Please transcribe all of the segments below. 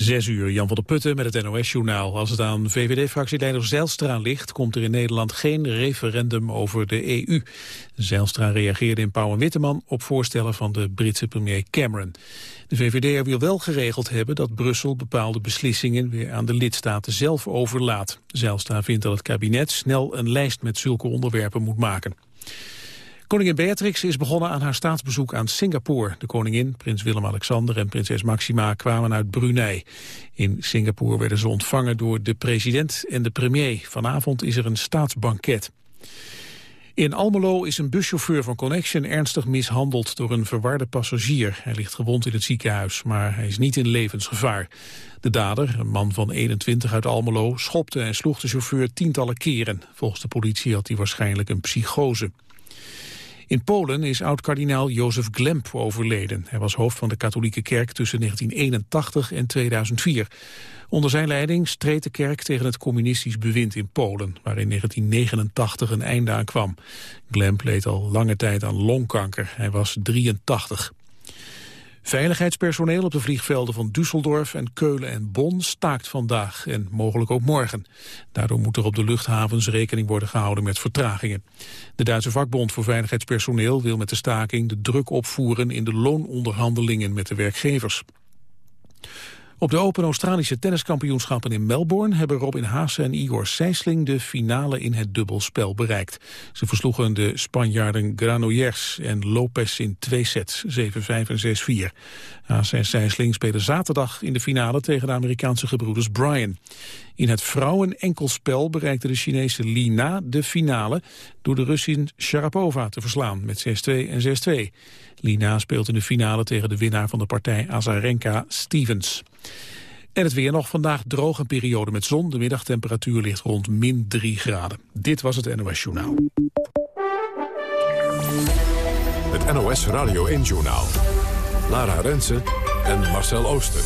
Zes uur, Jan van der Putten met het NOS-journaal. Als het aan VVD-fractieleider Zijlstra ligt... komt er in Nederland geen referendum over de EU. Zijlstra reageerde in Pauw en Witteman op voorstellen van de Britse premier Cameron. De VVD wil wel geregeld hebben dat Brussel bepaalde beslissingen... weer aan de lidstaten zelf overlaat. Zijlstra vindt dat het kabinet snel een lijst met zulke onderwerpen moet maken. Koningin Beatrix is begonnen aan haar staatsbezoek aan Singapore. De koningin, prins Willem-Alexander en prinses Maxima kwamen uit Brunei. In Singapore werden ze ontvangen door de president en de premier. Vanavond is er een staatsbanket. In Almelo is een buschauffeur van Connection ernstig mishandeld door een verwarde passagier. Hij ligt gewond in het ziekenhuis, maar hij is niet in levensgevaar. De dader, een man van 21 uit Almelo, schopte en sloeg de chauffeur tientallen keren. Volgens de politie had hij waarschijnlijk een psychose. In Polen is oud-kardinaal Jozef Glemp overleden. Hij was hoofd van de katholieke kerk tussen 1981 en 2004. Onder zijn leiding streed de kerk tegen het communistisch bewind in Polen... waar in 1989 een einde aan kwam. Glemp leed al lange tijd aan longkanker. Hij was 83. Veiligheidspersoneel op de vliegvelden van Düsseldorf en Keulen en Bonn staakt vandaag en mogelijk ook morgen. Daardoor moet er op de luchthavens rekening worden gehouden met vertragingen. De Duitse vakbond voor veiligheidspersoneel wil met de staking de druk opvoeren in de loononderhandelingen met de werkgevers. Op de Open Australische tenniskampioenschappen in Melbourne... hebben Robin Haase en Igor Sijsling de finale in het dubbelspel bereikt. Ze versloegen de Spanjaarden Granollers en Lopez in twee sets, 7-5 en 6-4. Haase en Sijsling spelen zaterdag in de finale tegen de Amerikaanse gebroeders Bryan. In het vrouwen-enkelspel bereikte de Chinese Li Na de finale... door de Russin Sharapova te verslaan met 6-2 en 6-2. Lina speelt in de finale tegen de winnaar van de partij Azarenka Stevens. En het weer nog vandaag droog een periode met zon. De middagtemperatuur ligt rond min 3 graden. Dit was het NOS Journaal. Het NOS Radio 1 Journaal. Lara Rensen en Marcel Ooster.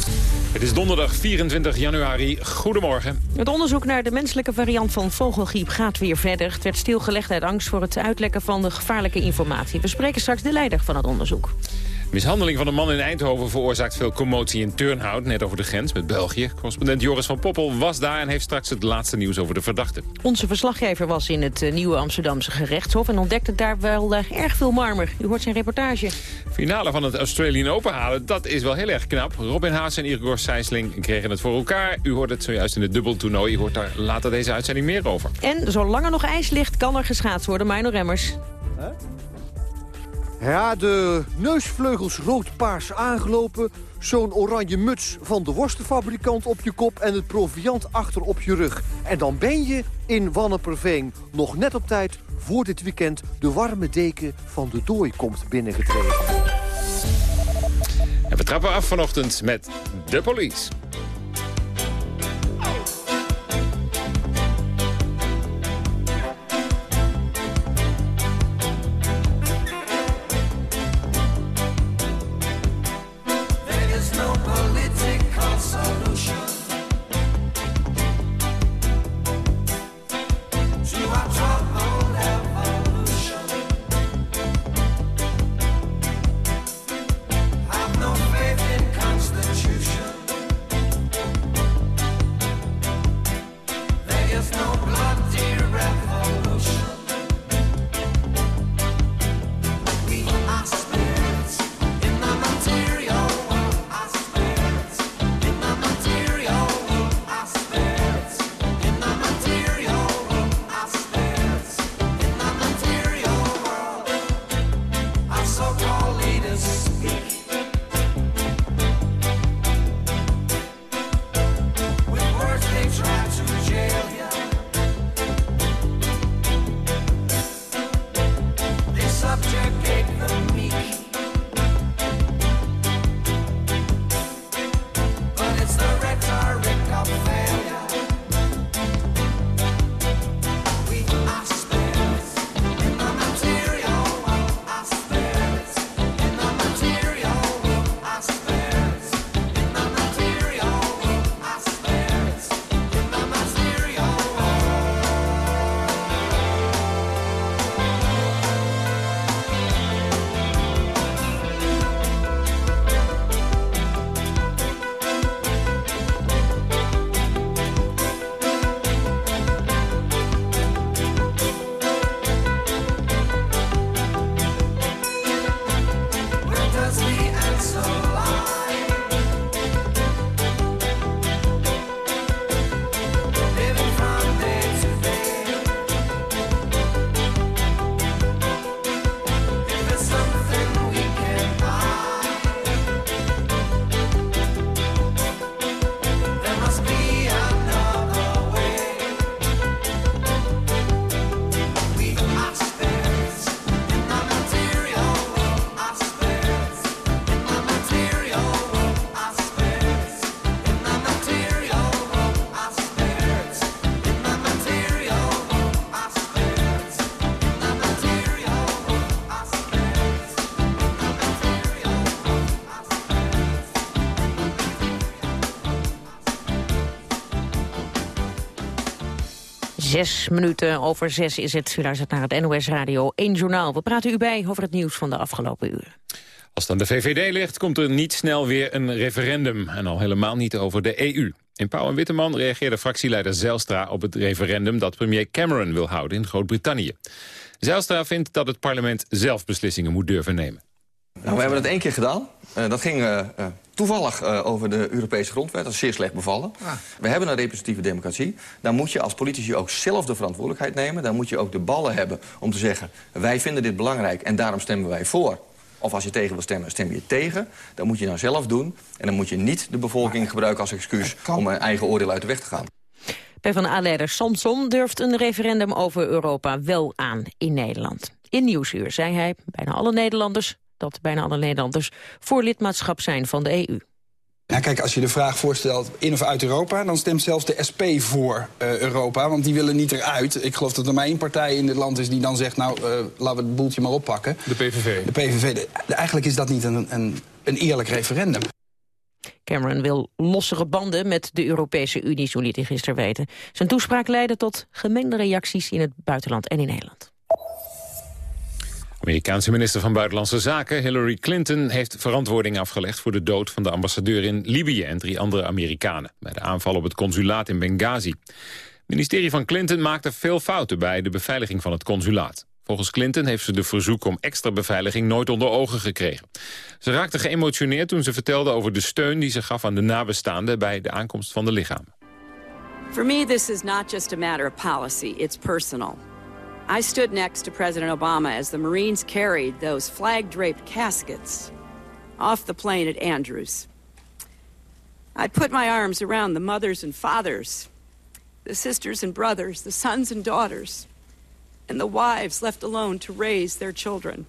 Het is donderdag 24 januari. Goedemorgen. Het onderzoek naar de menselijke variant van vogelgriep gaat weer verder. Het werd stilgelegd uit angst voor het uitlekken van de gevaarlijke informatie. We spreken straks de leider van het onderzoek. Mishandeling van een man in Eindhoven veroorzaakt veel commotie in Turnhout, net over de grens met België. Correspondent Joris van Poppel was daar en heeft straks het laatste nieuws over de verdachte. Onze verslaggever was in het eh, nieuwe Amsterdamse gerechtshof en ontdekte daar wel uh, erg veel marmer. U hoort zijn reportage. Finale van het Australian Open halen, dat is wel heel erg knap. Robin Haas en Igor Sijsling kregen het voor elkaar. U hoort het zojuist in het dubbeltoernooi. U hoort daar later deze uitzending meer over. En zolang er nog ijs ligt, kan er geschaatst worden. Mino Remmers. Huh? Ja, de neusvleugels rood-paars aangelopen. Zo'n oranje muts van de worstenfabrikant op je kop... en het proviant achter op je rug. En dan ben je in Wanneperveen. Nog net op tijd voor dit weekend de warme deken van de dooi komt binnengetreden. En we trappen af vanochtend met de police. Zes minuten over zes is het. U luistert naar het NOS Radio 1 Journaal. We praten u bij over het nieuws van de afgelopen uren. Als het aan de VVD ligt, komt er niet snel weer een referendum. En al helemaal niet over de EU. In Pauw en Witteman reageerde fractieleider Zelstra op het referendum... dat premier Cameron wil houden in Groot-Brittannië. Zelstra vindt dat het parlement zelf beslissingen moet durven nemen. Nou, we hebben het één keer gedaan. Uh, dat ging uh, uh, toevallig over de Europese grondwet. Dat is zeer slecht bevallen. Ah. We hebben een representatieve democratie. Dan moet je als politici ook zelf de verantwoordelijkheid nemen. Dan moet je ook de ballen hebben om te zeggen... wij vinden dit belangrijk en daarom stemmen wij voor. Of als je tegen wil stemmen, stem je tegen. Dat moet je nou zelf doen. En dan moet je niet de bevolking gebruiken als excuus... om een eigen oordeel uit de weg te gaan. PvdA-leider Samson durft een referendum over Europa wel aan in Nederland. In Nieuwsuur zei hij, bijna alle Nederlanders dat bijna alle Nederlanders voor lidmaatschap zijn van de EU. Ja, kijk, als je de vraag voorstelt in of uit Europa... dan stemt zelfs de SP voor uh, Europa, want die willen niet eruit. Ik geloof dat er maar één partij in dit land is die dan zegt... nou, uh, laten we het boeltje maar oppakken. De PVV. De PVV. De, eigenlijk is dat niet een, een, een eerlijk referendum. Cameron wil lossere banden met de Europese Unie, zo liet hij gisteren weten. Zijn toespraak leidde tot gemengde reacties in het buitenland en in Nederland. Amerikaanse minister van Buitenlandse Zaken Hillary Clinton heeft verantwoording afgelegd voor de dood van de ambassadeur in Libië en drie andere Amerikanen bij de aanval op het consulaat in Benghazi. Het ministerie van Clinton maakte veel fouten bij de beveiliging van het consulaat. Volgens Clinton heeft ze de verzoek om extra beveiliging nooit onder ogen gekregen. Ze raakte geëmotioneerd toen ze vertelde over de steun die ze gaf aan de nabestaanden bij de aankomst van de lichamen. For me this is not just a matter of policy, it's personal. I stood next to President Obama as the Marines carried those flag-draped caskets off the plane at Andrews. I put my arms around the mothers and fathers, the sisters and brothers, the sons and daughters, and the wives left alone to raise their children.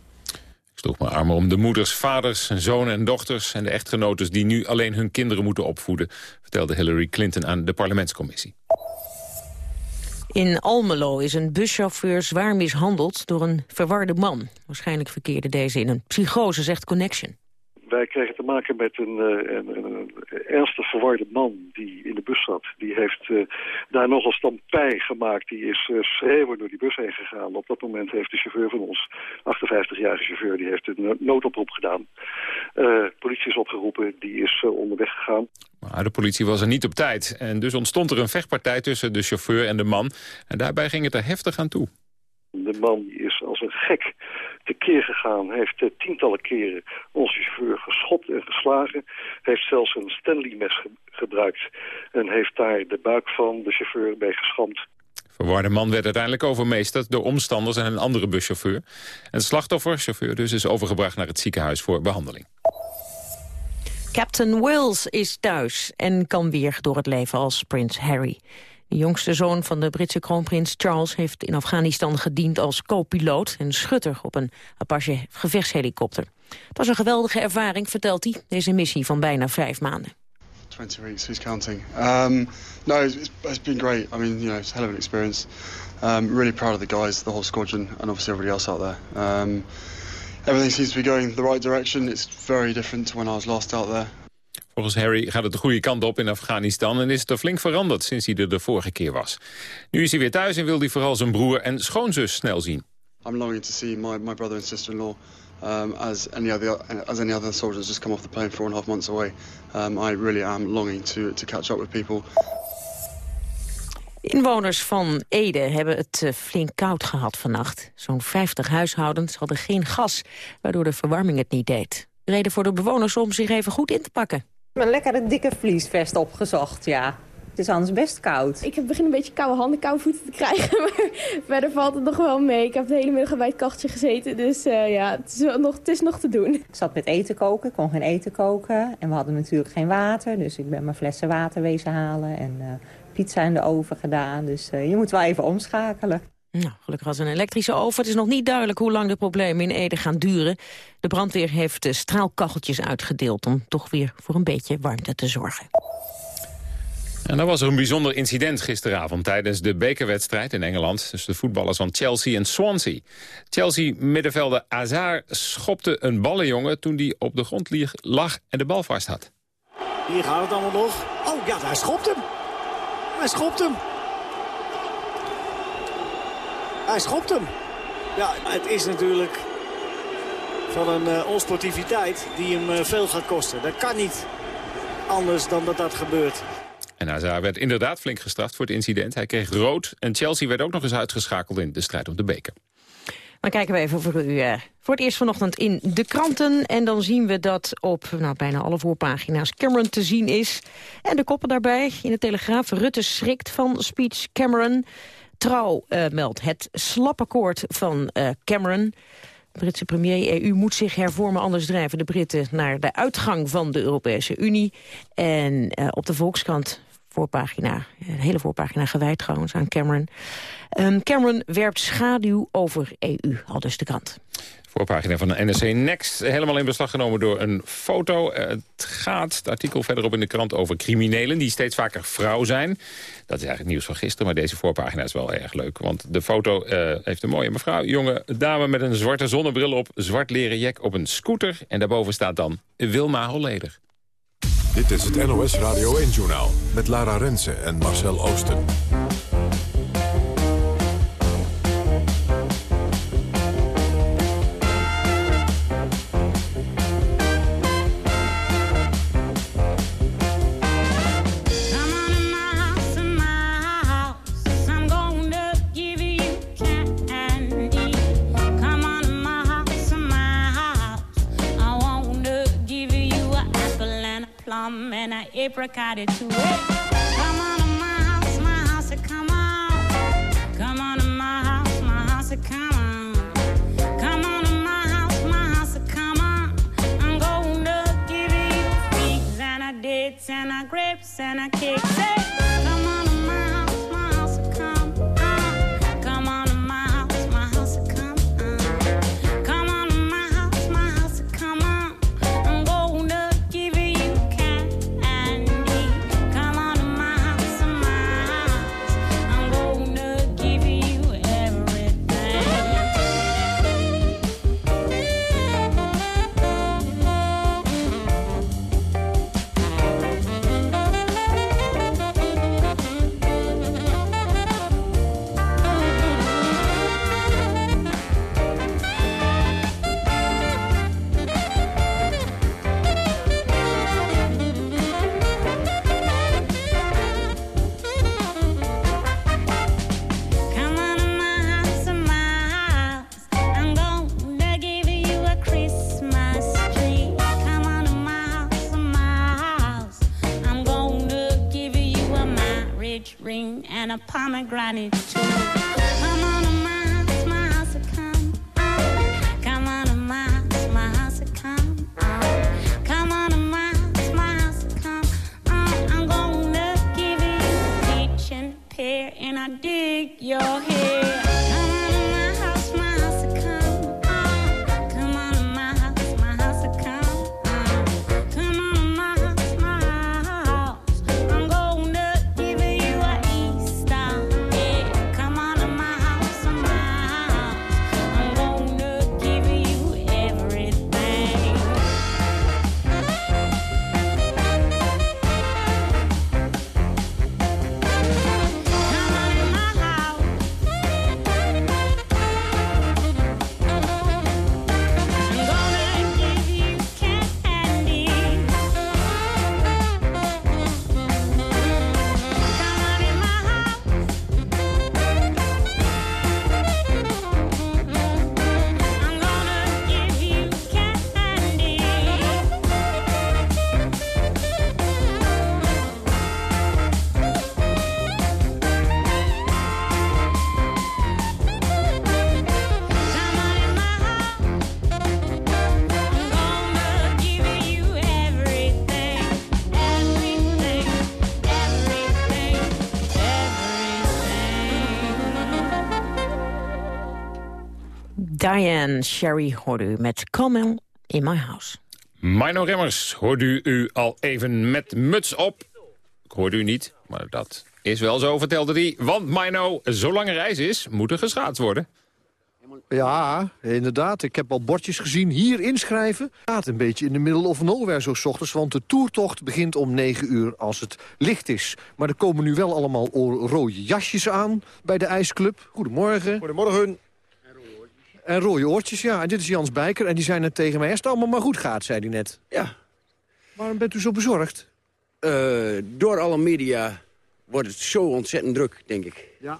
Ik sloeg mijn armen om de moeders, vaders, zonen en dochters... en de echtgenotes die nu alleen hun kinderen moeten opvoeden... vertelde Hillary Clinton aan de parlementscommissie. In Almelo is een buschauffeur zwaar mishandeld door een verwarde man. Waarschijnlijk verkeerde deze in een psychose, zegt Connection. Wij kregen te maken met een, eh, een, ernstig verwarde man die in de bus zat. Die heeft uh, daar nogal stampij gemaakt. Die is uh, schreeuwend door die bus heen gegaan. Op dat moment heeft de chauffeur van ons, 58-jarige chauffeur, die heeft een noodoproep gedaan. Uh, politie is opgeroepen, die is onderweg gegaan. Maar de politie was er niet op tijd. En dus ontstond er een vechtpartij tussen de chauffeur en de man. En daarbij ging het er heftig aan toe. De man is als een gek tekeer gegaan. Heeft uh, tientallen keren onze chauffeur geschopt en geslagen. Heeft zelfs een Stanley-mes ge gebruikt. En heeft daar de buik van de chauffeur bij geschampt. Verwarde man werd uiteindelijk overmeesterd door omstanders en een andere buschauffeur. En de slachtoffer, chauffeur dus, is overgebracht naar het ziekenhuis voor behandeling. Captain Wills is thuis en kan weer door het leven als prins Harry. De jongste zoon van de Britse kroonprins Charles heeft in Afghanistan gediend als co-piloot en schutter op een Apache gevechtshelikopter. Het was een geweldige ervaring, vertelt hij, deze missie van bijna vijf maanden. 20 weeks, who's counting? Um, no, it's, it's been great. I mean, you know, it's a hell of an experience. Um, really proud of the guys, the whole squadron, and obviously everybody else out there. Um, everything seems to be going the right direction. It's very different to when I was last out there. Volgens Harry gaat het de goede kant op in Afghanistan... en is het er flink veranderd sinds hij er de vorige keer was. Nu is hij weer thuis en wil hij vooral zijn broer en schoonzus snel zien. I'm longing to see my, my brother and sister-in-law... Um, as any other as any other soldiers just come off the plane four and a half months away. Um, I really am longing to, to catch up with people. Inwoners van Ede hebben het eh, flink koud gehad vannacht. Zo'n 50 huishoudens hadden geen gas, waardoor de verwarming het niet deed. Reden voor de bewoners om zich even goed in te pakken. Een lekkere dikke vliesvest opgezocht, ja. Het is anders best koud. Ik heb begin een beetje koude handen, koude voeten te krijgen. Maar verder valt het nog wel mee. Ik heb de hele middag bij het kacheltje gezeten. Dus uh, ja, het is, nog, het is nog te doen. Ik zat met eten koken. Ik kon geen eten koken. En we hadden natuurlijk geen water. Dus ik ben mijn flessen water wezen halen. En uh, pizza in de oven gedaan. Dus uh, je moet wel even omschakelen. Nou, gelukkig was een elektrische oven. Het is nog niet duidelijk hoe lang de problemen in Ede gaan duren. De brandweer heeft straalkacheltjes uitgedeeld... om toch weer voor een beetje warmte te zorgen. En dan was er een bijzonder incident gisteravond tijdens de bekerwedstrijd in Engeland tussen de voetballers van Chelsea en Swansea. Chelsea-middenvelder Azar schopte een ballenjongen toen die op de grond lag en de bal vast had. Hier gaat het allemaal nog. Oh ja, hij schopt hem. Hij schopt hem. Hij schopt hem. Ja, het is natuurlijk van een uh, onsportiviteit die hem uh, veel gaat kosten. Dat kan niet anders dan dat dat gebeurt. En Hazard werd inderdaad flink gestraft voor het incident. Hij kreeg rood en Chelsea werd ook nog eens uitgeschakeld in de strijd om de beker. Dan kijken we even voor u uh, voor het eerst vanochtend in de kranten. En dan zien we dat op nou, bijna alle voorpagina's Cameron te zien is. En de koppen daarbij in de Telegraaf. Rutte schrikt van speech Cameron. Trouw uh, meldt het slapakkoord van uh, Cameron. Britse premier EU moet zich hervormen, anders drijven de Britten naar de uitgang van de Europese Unie. En uh, op de Volkskrant voorpagina, een hele voorpagina gewijd trouwens aan Cameron. Um, Cameron werpt schaduw over EU, al dus de krant. Voorpagina van de NRC Next, helemaal in beslag genomen door een foto. Het gaat, het artikel verderop in de krant, over criminelen... die steeds vaker vrouw zijn. Dat is eigenlijk nieuws van gisteren, maar deze voorpagina is wel erg leuk. Want de foto uh, heeft een mooie mevrouw, jonge dame met een zwarte zonnebril op... zwart leren jek op een scooter. En daarboven staat dan Wilma Holleder. Dit is het NOS Radio 1-journaal met Lara Rensen en Marcel Oosten. And I apricot it to it. Come on to my house, my house, come on. Come on to my house, my house, come on. Come on to my house, my house, come on. I'm gonna give you figs and a dates and a grapes and a cake. Say, a Diane Sherry hoorde u met Come On in My House. Mino Remmers, hoort u u al even met muts op? Ik hoorde u niet, maar dat is wel zo, vertelde hij. Want Mino, zolang er reis is, moet er geschaatst worden. Ja, inderdaad. Ik heb al bordjes gezien. Hier inschrijven. Gaat een beetje in de middle of nowhere zo 's ochtends. Want de toertocht begint om 9 uur als het licht is. Maar er komen nu wel allemaal rode jasjes aan bij de ijsclub. Goedemorgen. Goedemorgen. En rode oortjes, ja. En dit is Jans Bijker. En die zei net tegen mij, als het allemaal maar goed gaat, zei hij net. Ja. Waarom bent u zo bezorgd? Eh, door alle media wordt het zo ontzettend druk, denk ik. Ja.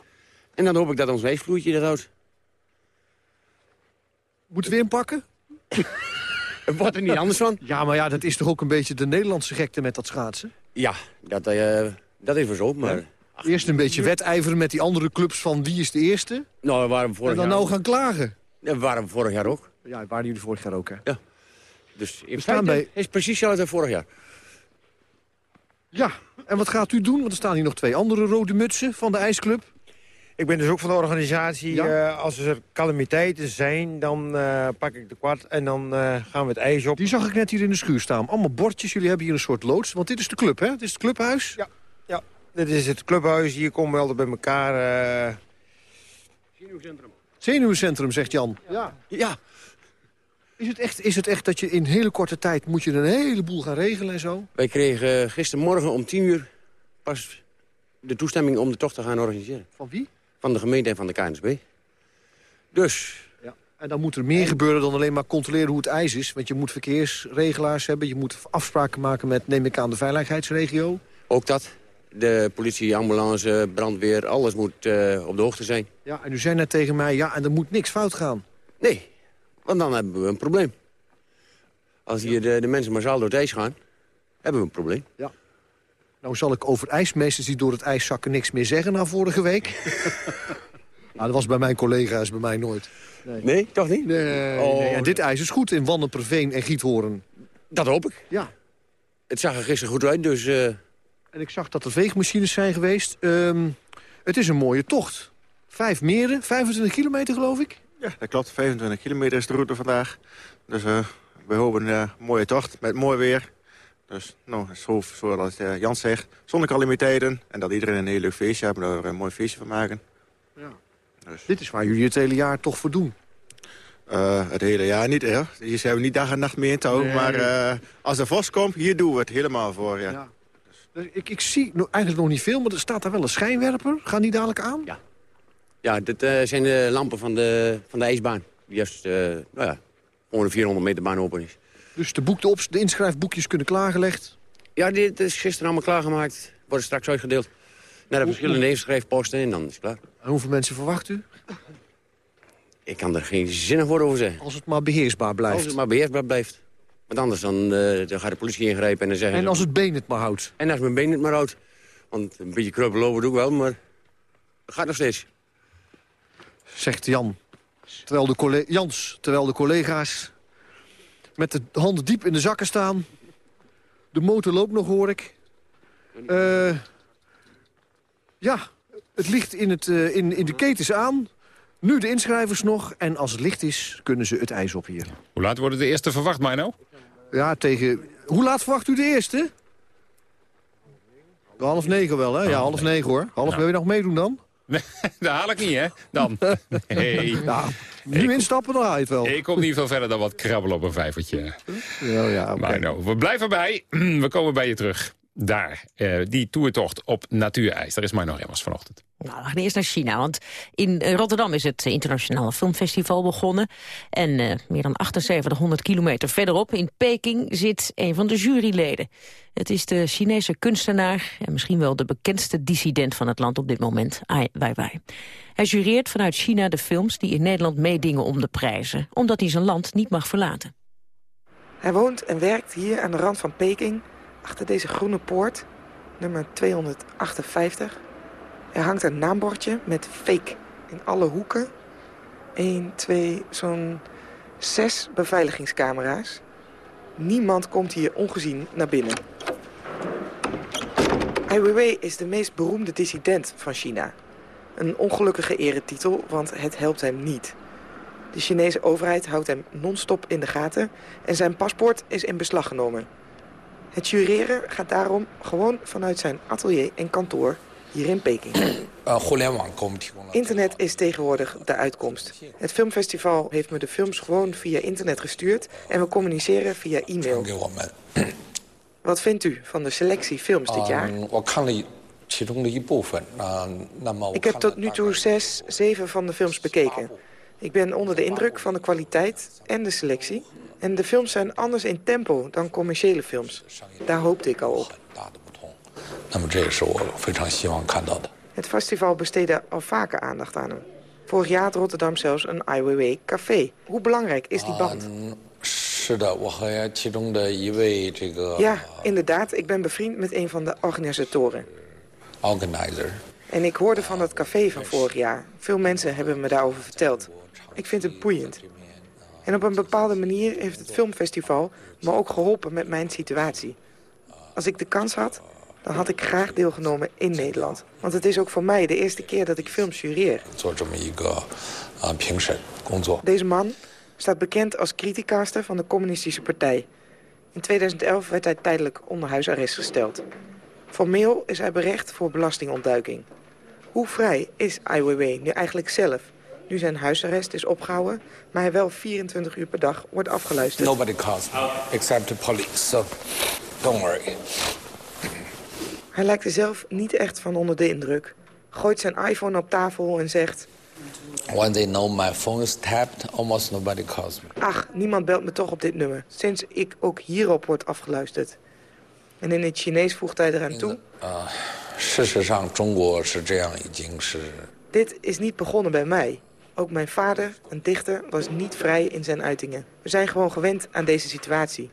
En dan hoop ik dat ons dat houdt. Moeten we inpakken? Wordt er niet anders van? Ja, maar ja, dat is toch ook een beetje de Nederlandse gekte met dat schaatsen? Ja, dat, eh, dat is wel zo, maar... Eerst een beetje wedijveren met die andere clubs van wie is de eerste. Nou, waren vorig en dan jaar... nou gaan klagen. Ja, we waren vorig jaar ook. Ja, waren jullie vorig jaar ook, hè? Ja. Dus in We staan bij- is precies hetzelfde als vorig jaar. Ja, en wat gaat u doen? Want er staan hier nog twee andere rode mutsen van de ijsclub. Ik ben dus ook van de organisatie. Ja? eh, als er calamiteiten zijn, dan eh, pak ik de kwart en dan eh, gaan we het ijs op. Die zag ik net hier in de schuur staan. Allemaal bordjes. Jullie hebben hier een soort loods. Want dit is de club, hè? Dit is het clubhuis. Ja, ja. Dit is het clubhuis. Hier komen we altijd bij elkaar. eh. Zenuwcentrum, zegt Jan. Ja. ja. Is het, echt, is het echt dat je in hele korte tijd moet je een heleboel gaan regelen en zo? Wij kregen gistermorgen om 10 uur pas de toestemming om de tocht te gaan organiseren. Van wie? Van de gemeente en van de KNSB. Dus, Ja. En dan moet er meer gebeuren dan alleen maar controleren hoe het ijs is. Want je moet verkeersregelaars hebben. Je moet afspraken maken met, neem ik aan, de veiligheidsregio. ook dat. De politie, ambulance, brandweer, alles moet eh, op de hoogte zijn. Ja, en u zei net tegen mij, ja, en er moet niks fout gaan. Nee, want dan hebben we een probleem. Als hier de, de mensen massaal door het ijs gaan, hebben we een probleem. Nou zal ik over ijsmeesters die door het ijs zakken niks meer zeggen na vorige week. nou, dat was bij mijn collega's, bij mij nooit. Nee, toch niet? Nee, Oh. nee, En dit ijs is goed in Wanneperveen en Giethoorn. Dat hoop ik. Ja. Het zag er gisteren goed uit, dus... eh, En ik zag dat er veegmachines zijn geweest. Ehm, het is een mooie tocht. Vijf meren, 25 kilometer geloof ik. Ja, dat klopt. 25 kilometer is de route vandaag. Dus eh, we hopen een mooie tocht met mooi weer. Dus nou, zo, zoals eh, Jan zegt, zonder calamiteiten. En dat iedereen een heel leuk feestje heeft, er een mooi feestje van maken. Dit is waar jullie het hele jaar toch voor doen. Eh, het hele jaar niet, hè. Hier zijn we niet dag en nacht mee in touw. Nee. Maar eh, als er vos komt, hier doen we het helemaal voor, ja. Ja. Dus Ik, ik zie eigenlijk nog niet veel, maar er staat daar wel een schijnwerper. Gaan die dadelijk aan? Ja. ja, dit eh, zijn de lampen van de, van de ijsbaan. Die juist, eh, nou ja, gewoon een 400 meter baan open is. Dus de, boek, de, ops- de inschrijfboekjes kunnen klaargelegd. Ja, dit is gisteren allemaal klaargemaakt. Worden straks uitgedeeld naar de verschillende inschrijfposten en dan is het klaar. En hoeveel mensen verwacht u? Ik kan er geen zinnig woord over zeggen. Als het maar beheersbaar blijft. Als het maar beheersbaar blijft. Want anders dan, eh, dan gaat de politie ingrijpen en dan zeggen En als het been het maar houdt. En als mijn been het maar houdt. Want een beetje kruppel lopen doe ik wel, maar het gaat nog steeds. Zegt Jan. Terwijl de Jans, terwijl de collega's met de handen diep in de zakken staan. De motor loopt nog, hoor ik. Eh, ja, het ligt in, het, eh, in, in de ketens aan. Nu de inschrijvers nog. En als het licht is, kunnen ze het ijs op hier. Hoe laat worden de eerste verwacht, Mino? Ja, tegen... Hoe laat verwacht u de eerste? Half negen wel, hè? Ja, half negen, hoor. Half, Ja. wil je nog meedoen dan? Nee, dat haal ik niet, hè? Dan. Nee. Nou, nu instappen, dan haal je het wel. Ik kom niet veel verder dan wat krabbelen op een vijvertje. Ja, ja. Maar nou, we blijven bij. We komen bij je terug. Daar, eh, die toertocht op natuurijs. Daar is Mino Remmers vanochtend. Nou, we gaan eerst naar China, want in eh, Rotterdam is het internationale filmfestival begonnen. En eh, meer dan 7800 kilometer verderop in Peking zit een van de juryleden. Het is de Chinese kunstenaar en misschien wel de bekendste dissident van het land op dit moment, Ai Weiwei. Hij jureert vanuit China de films die in Nederland meedingen om de prijzen, omdat hij zijn land niet mag verlaten. Hij woont en werkt hier aan de rand van Peking, achter deze groene poort, nummer 258. Er hangt een naambordje met fake in alle hoeken. 1, 2, zo'n zes beveiligingscamera's. Niemand komt hier ongezien naar binnen. Ai Weiwei is de meest beroemde dissident van China. Een ongelukkige eretitel, want het helpt hem niet. De Chinese overheid houdt hem non-stop in de gaten en zijn paspoort is in beslag genomen. Het jureren gaat daarom gewoon vanuit zijn atelier en kantoor hier in Peking. Internet is tegenwoordig de uitkomst. Het filmfestival heeft me de films gewoon via internet gestuurd... en we communiceren via e-mail. Wat vindt u van de selectie films dit jaar? Ik heb tot nu toe zes, zeven van de films bekeken. Ik ben onder de indruk van de kwaliteit en de selectie. En de films zijn anders in tempo dan commerciële films. Daar hoopte ik al op. Nou, het festival besteedde al vaker aandacht aan hem. Vorig jaar had Rotterdam zelfs een Ai Weiwei café. Hoe belangrijk is die band? Ah, mm, eh, ja, inderdaad. Ik ben bevriend met een van de organisatoren. Organizer. En ik hoorde van dat café van vorig jaar. Veel mensen hebben me daarover verteld. Ik vind het boeiend. En op een bepaalde manier heeft het filmfestival me ook geholpen met mijn situatie. Als ik de kans had, dan had ik graag deelgenomen in Nederland. Want het is ook voor mij de eerste keer dat ik film jureer. Deze man staat bekend als criticaster van de Communistische Partij. In 2011 werd hij tijdelijk onder huisarrest gesteld. Formeel is hij berecht voor belastingontduiking. Hoe vrij is Ai Weiwei nu eigenlijk zelf? nu zijn huisarrest is opgehouden, maar hij wel 24 uur per dag wordt afgeluisterd. Nobody calls me, except the police, so don't worry. Hij lijkt er zelf niet echt van onder de indruk. Gooit zijn iPhone op tafel en zegt... When they know my phone is tapped, almost nobody calls me. Ach, niemand belt me toch op dit nummer, sinds ik ook hierop word afgeluisterd. En in het Chinees voegt hij eraan toe... Eh, dit is niet begonnen bij mij. Ook mijn vader, een dichter, was niet vrij in zijn uitingen. We zijn gewoon gewend aan deze situatie.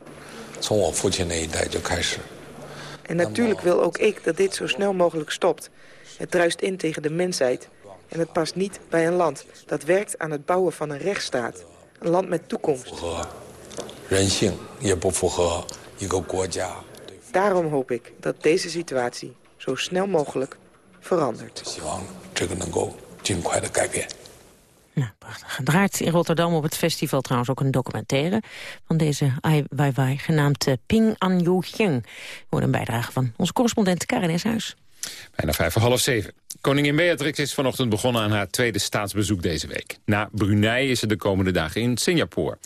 En natuurlijk wil ook ik dat dit zo snel mogelijk stopt. Het druist in tegen de mensheid. En het past niet bij een land dat werkt aan het bouwen van een rechtsstaat. Een land met toekomst. Daarom hoop ik dat deze situatie zo snel mogelijk verandert. Nou, prachtig draait In Rotterdam op het festival trouwens ook een documentaire... van deze Ai Weiwei, genaamd eh, Ping An Yu Hyeng. Wordt een bijdrage van onze correspondent Karin Eshuis. Bijna vijf voor half zeven. Koningin Beatrix is vanochtend begonnen aan haar tweede staatsbezoek deze week. Na Brunei is ze de komende dagen in Singapore.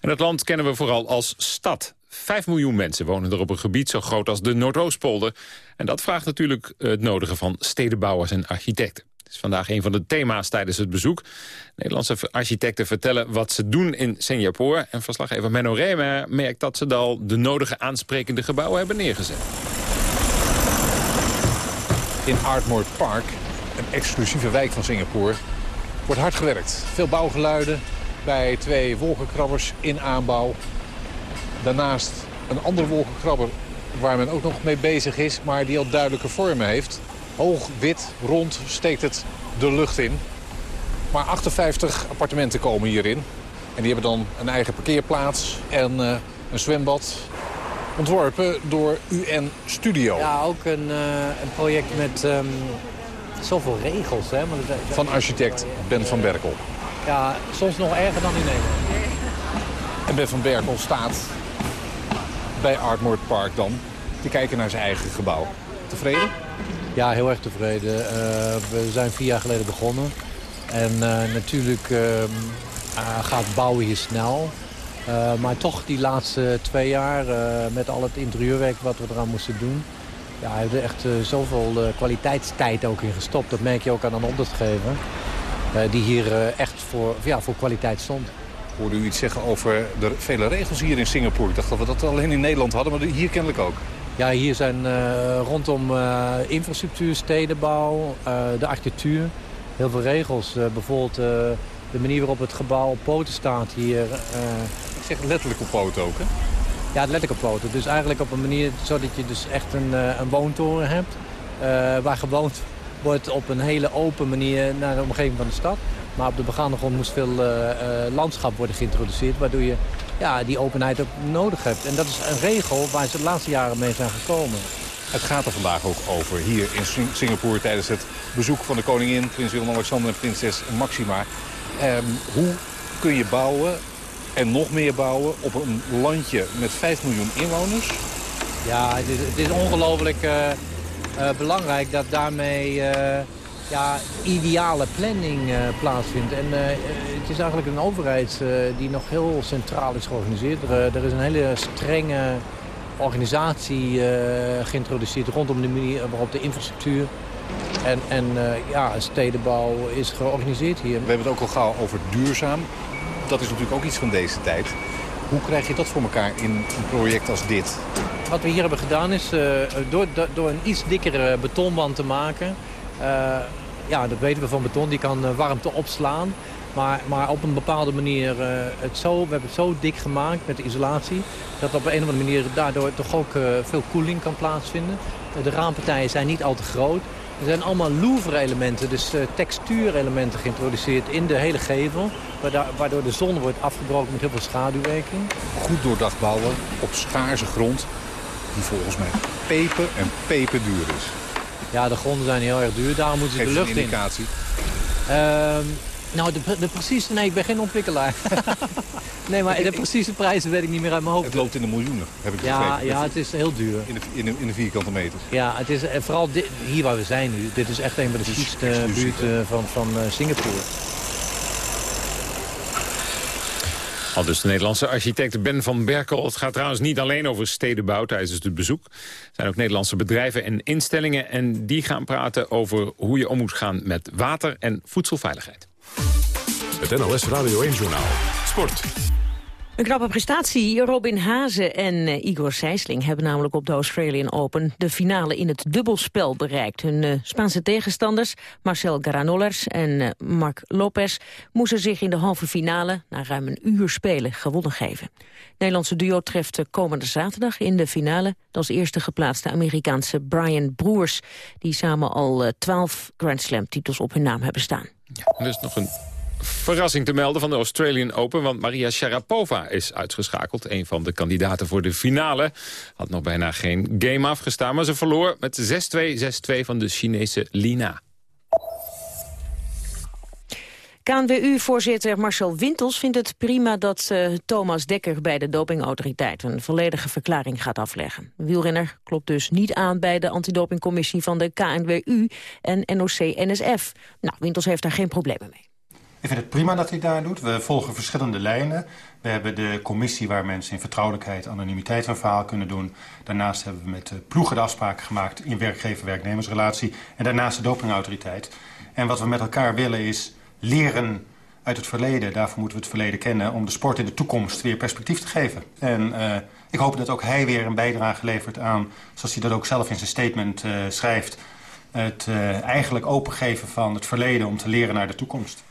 En het land kennen we vooral als stad. Vijf miljoen mensen wonen er op een gebied zo groot als de Noordoostpolder. En dat vraagt natuurlijk het nodige van stedenbouwers en architecten. Is vandaag een van de thema's tijdens het bezoek. Nederlandse architecten vertellen wat ze doen in Singapore. En verslaggever Menno Remer merkt dat ze al de nodige aansprekende gebouwen hebben neergezet. In Ardmore Park, een exclusieve wijk van Singapore, wordt hard gewerkt. Veel bouwgeluiden bij twee wolkenkrabbers in aanbouw. Daarnaast een andere wolkenkrabber waar men ook nog mee bezig is, maar die al duidelijke vormen heeft. Hoog, wit, rond steekt het de lucht in. Maar 58 appartementen komen hierin. En die hebben dan een eigen parkeerplaats en eh, een zwembad. Ontworpen door UN Studio. Ja, ook een, eh, een project met ehm, zoveel regels. Hè? Maar dat- Van architect Ben van Berkel. ja, soms nog erger dan in Nederland. En Ben van Berkel staat bij Ardmore Park dan te kijken naar zijn eigen gebouw. Tevreden? Ja, heel erg tevreden. Eh, we zijn vier jaar geleden begonnen. En eh, natuurlijk ehm, eh, gaat bouwen hier snel. Eh, maar toch die laatste twee jaar met al het interieurwerk wat we eraan moesten doen... Ja, we hebben er echt zoveel kwaliteitstijd ook in gestopt. Dat merk je ook aan een opdrachtgever. die hier echt voor, ja, voor kwaliteit stond. Hoorde u iets zeggen over de vele regels hier in Singapore? Ik dacht dat we dat alleen in Nederland hadden, maar hier kennelijk ook. Ja, hier zijn eh, rondom eh, infrastructuur, stedenbouw, eh, de architectuur heel veel regels. Bijvoorbeeld de manier waarop het gebouw op poten staat hier. Ik zeg letterlijk op poten ook, hè? Ja, letterlijk op poten. Dus eigenlijk op een manier zodat je dus echt een, een woontoren hebt. waar gewoond wordt op een hele open manier naar de omgeving van de stad. Maar op de begaande grond moest veel landschap worden geïntroduceerd. Waardoor je ja, die openheid ook nodig hebt. En dat is een regel waar ze de laatste jaren mee zijn gekomen. Het gaat er vandaag ook over hier in Sing- Singapore tijdens het bezoek van de koningin, prins Willem-Alexander en prinses Maxima. Ehm, hoe kun je bouwen en nog meer bouwen op een landje met 5 miljoen inwoners? Ja, het is, het is ongelooflijk. eh, eh, belangrijk dat daarmee eh, ja, ideale planning eh, plaatsvindt. En eh, het is eigenlijk een overheid eh, die nog heel centraal is georganiseerd. Er, er is een hele strenge organisatie geïntroduceerd rondom de manier waarop de infrastructuur en, en ja, stedenbouw is georganiseerd hier. We hebben het ook al gauw over duurzaam. Dat is natuurlijk ook iets van deze tijd. Hoe krijg je dat voor elkaar in een project als dit? Wat we hier hebben gedaan is door, door- door een iets dikkere betonwand te maken. Eh, ja, dat weten we van beton, die kan eh, warmte opslaan. Maar, maar op een bepaalde manier, eh, het zo, we hebben het zo dik gemaakt met de isolatie... dat op een of andere manier daardoor toch ook veel koeling kan plaatsvinden. de raampartijen zijn niet al te groot. Er zijn allemaal Louvre-elementen, dus eh, textuurelementen geïntroduceerd in de hele gevel. Waardoor de zon wordt afgebroken met heel veel schaduwwerking. Goed doordacht bouwen op schaarse grond die volgens mij peper en peperduur is. Ja, de gronden zijn heel erg duur, daarom moeten ze Geef de een lucht in. Ehm, nou, de, de precieze... Nee, ik ben geen ontwikkelaar. nee, maar de precieze prijzen weet ik niet meer uit mijn hoofd. Het loopt in de miljoenen, heb ik Ja, begrepen. ja, het is heel duur. In de, in de, in de vierkante meter. Ja, het is eh, vooral dit- hier waar we zijn nu. Dit is echt een van de exclusief, buurten van, van eh, Singapore. Al dus de Nederlandse architect Ben van Berkel. Het gaat trouwens niet alleen over stedenbouw tijdens het bezoek. Er zijn ook Nederlandse bedrijven en instellingen... en die gaan praten over hoe je om moet gaan met water en voedselveiligheid. Het NOS Radio 1-journaal. Sport. Een knappe prestatie. Robin Hazen en eh, Igor Sijsling hebben namelijk op de Australian Open de finale in het dubbelspel bereikt. Hun eh, Spaanse tegenstanders, Marcel Granollers en eh, Marc Lopez, moesten zich in de halve finale na ruim een uur spelen gewonnen geven. Het Nederlandse duo treft komende zaterdag in de finale de als eerste geplaatste Amerikaanse Brian Broers, die samen al twaalf Grand Slam titels op hun naam hebben staan. Er is nog een verrassing te melden van de Australian Open... want Maria Sharapova is uitgeschakeld. Een van de kandidaten voor de finale. Had nog bijna geen game afgestaan, maar ze verloor met 6-2, 6-2 van de Chinese Lina. KNWU-voorzitter Marcel Wintels vindt het prima dat eh, Thomas Dekker bij de dopingautoriteit een volledige verklaring gaat afleggen. Wielrenner klopt dus niet aan bij de antidopingcommissie van de KNWU en NOC-NSF. Nou, Wintels heeft daar geen problemen mee. Ik vind het prima dat hij daar doet. We volgen verschillende lijnen. We hebben de commissie waar mensen in vertrouwelijkheid, anonimiteit hun verhaal kunnen doen. Daarnaast hebben we met de ploegen de afspraken gemaakt in werkgever-werknemersrelatie. En daarnaast de dopingautoriteit. En wat we met elkaar willen is leren uit het verleden. Daarvoor moeten we het verleden kennen om de sport in de toekomst weer perspectief te geven. En uh, ik hoop dat ook hij weer een bijdrage levert aan, zoals hij dat ook zelf in zijn statement uh, schrijft... het eigenlijk opengeven van het verleden om te leren naar de toekomst.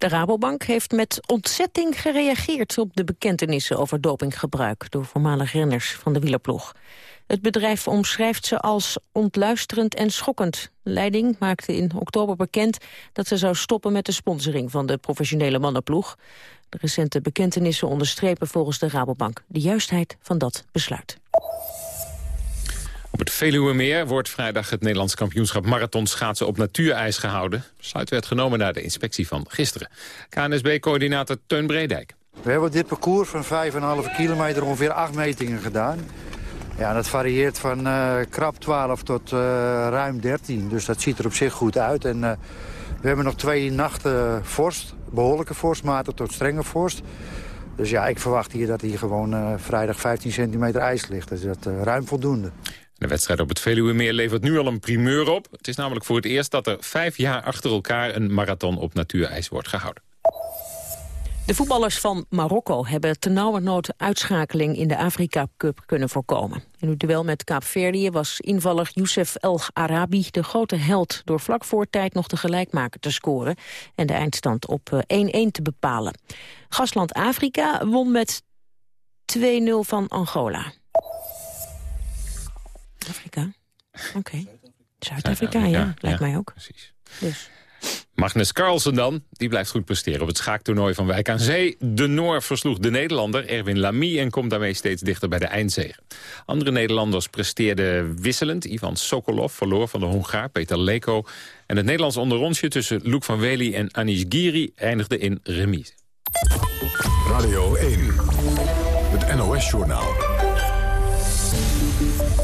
De Rabobank heeft met ontzetting gereageerd op de bekentenissen over dopinggebruik door voormalig renners van de wielerploeg. Het bedrijf omschrijft ze als ontluisterend en schokkend. Leiding maakte in oktober bekend dat ze zou stoppen met de sponsoring van de professionele mannenploeg. De recente bekentenissen onderstrepen volgens de Rabobank de juistheid van dat besluit. Het Veluwemeer wordt vrijdag het Nederlands kampioenschap marathon schaatsen op natuurijs gehouden. Besluit werd genomen na de inspectie van gisteren. KNSB-coördinator Teun Bredijk. We hebben dit parcours van 5,5 kilometer ongeveer acht metingen gedaan. Ja, dat varieert van uh, krap 12 tot uh, ruim 13. Dus dat ziet er op zich goed uit. En uh, we hebben nog twee nachten vorst. Behoorlijke vorstmaten tot strenge vorst. Dus ja, ik verwacht hier dat hier gewoon vrijdag 15 centimeter ijs ligt. Dus dat ruim voldoende. De wedstrijd op het Veluwemeer levert nu al een primeur op. Het is namelijk voor het eerst dat er vijf jaar achter elkaar... een marathon op natuurijs wordt gehouden. De voetballers van Marokko hebben ternauwernood uitschakeling in de Afrika Cup kunnen voorkomen. In het duel met Kaapverdië was invaller Youssef El Arabi de grote held... door vlak voor tijd nog de gelijkmaker te scoren en de eindstand op 1-1 te bepalen. Gastland Afrika won met 2-0 van Angola. Afrika? Oké. Okay. Zuid-Afrika, ja, ja, lijkt ja, mij ook. Precies. Dus. Magnus Carlsen dan, die blijft goed presteren op het schaaktoernooi van Wijk aan Zee. De Noor versloeg de Nederlander Erwin Lamy en komt daarmee steeds dichter bij de eindzege. Andere Nederlanders presteerden wisselend. Ivan Sokolov verloor van de Hongaar Peter Leko. En het Nederlands onderrondje tussen Luc van Wely en Anish Giri eindigde in remise. Radio 1, het NOS-journaal.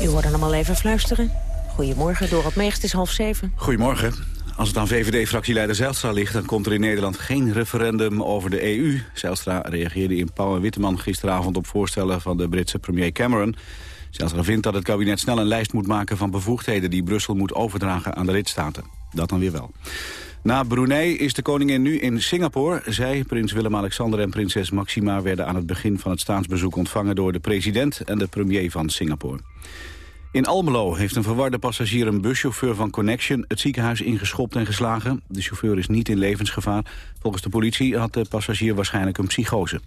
U hoorde hem al even fluisteren. Goedemorgen, Dorot Meegt, het is half zeven. Goedemorgen. Als het aan VVD-fractieleider Zijlstra ligt... dan komt er in Nederland geen referendum over de EU. Zijlstra reageerde in Pauw en Witteman gisteravond op voorstellen... van de Britse premier Cameron. Zijlstra vindt dat het kabinet snel een lijst moet maken van bevoegdheden... die Brussel moet overdragen aan de lidstaten. Dat dan weer wel. Na Brunei is de koningin nu in Singapore. Zij, prins Willem-Alexander en prinses Maxima... werden aan het begin van het staatsbezoek ontvangen door de president... en de premier van Singapore. In Almelo heeft een verwarde passagier een buschauffeur van Connection het ziekenhuis ingeschopt en geslagen. De chauffeur is niet in levensgevaar. Volgens de politie had de passagier waarschijnlijk een psychose.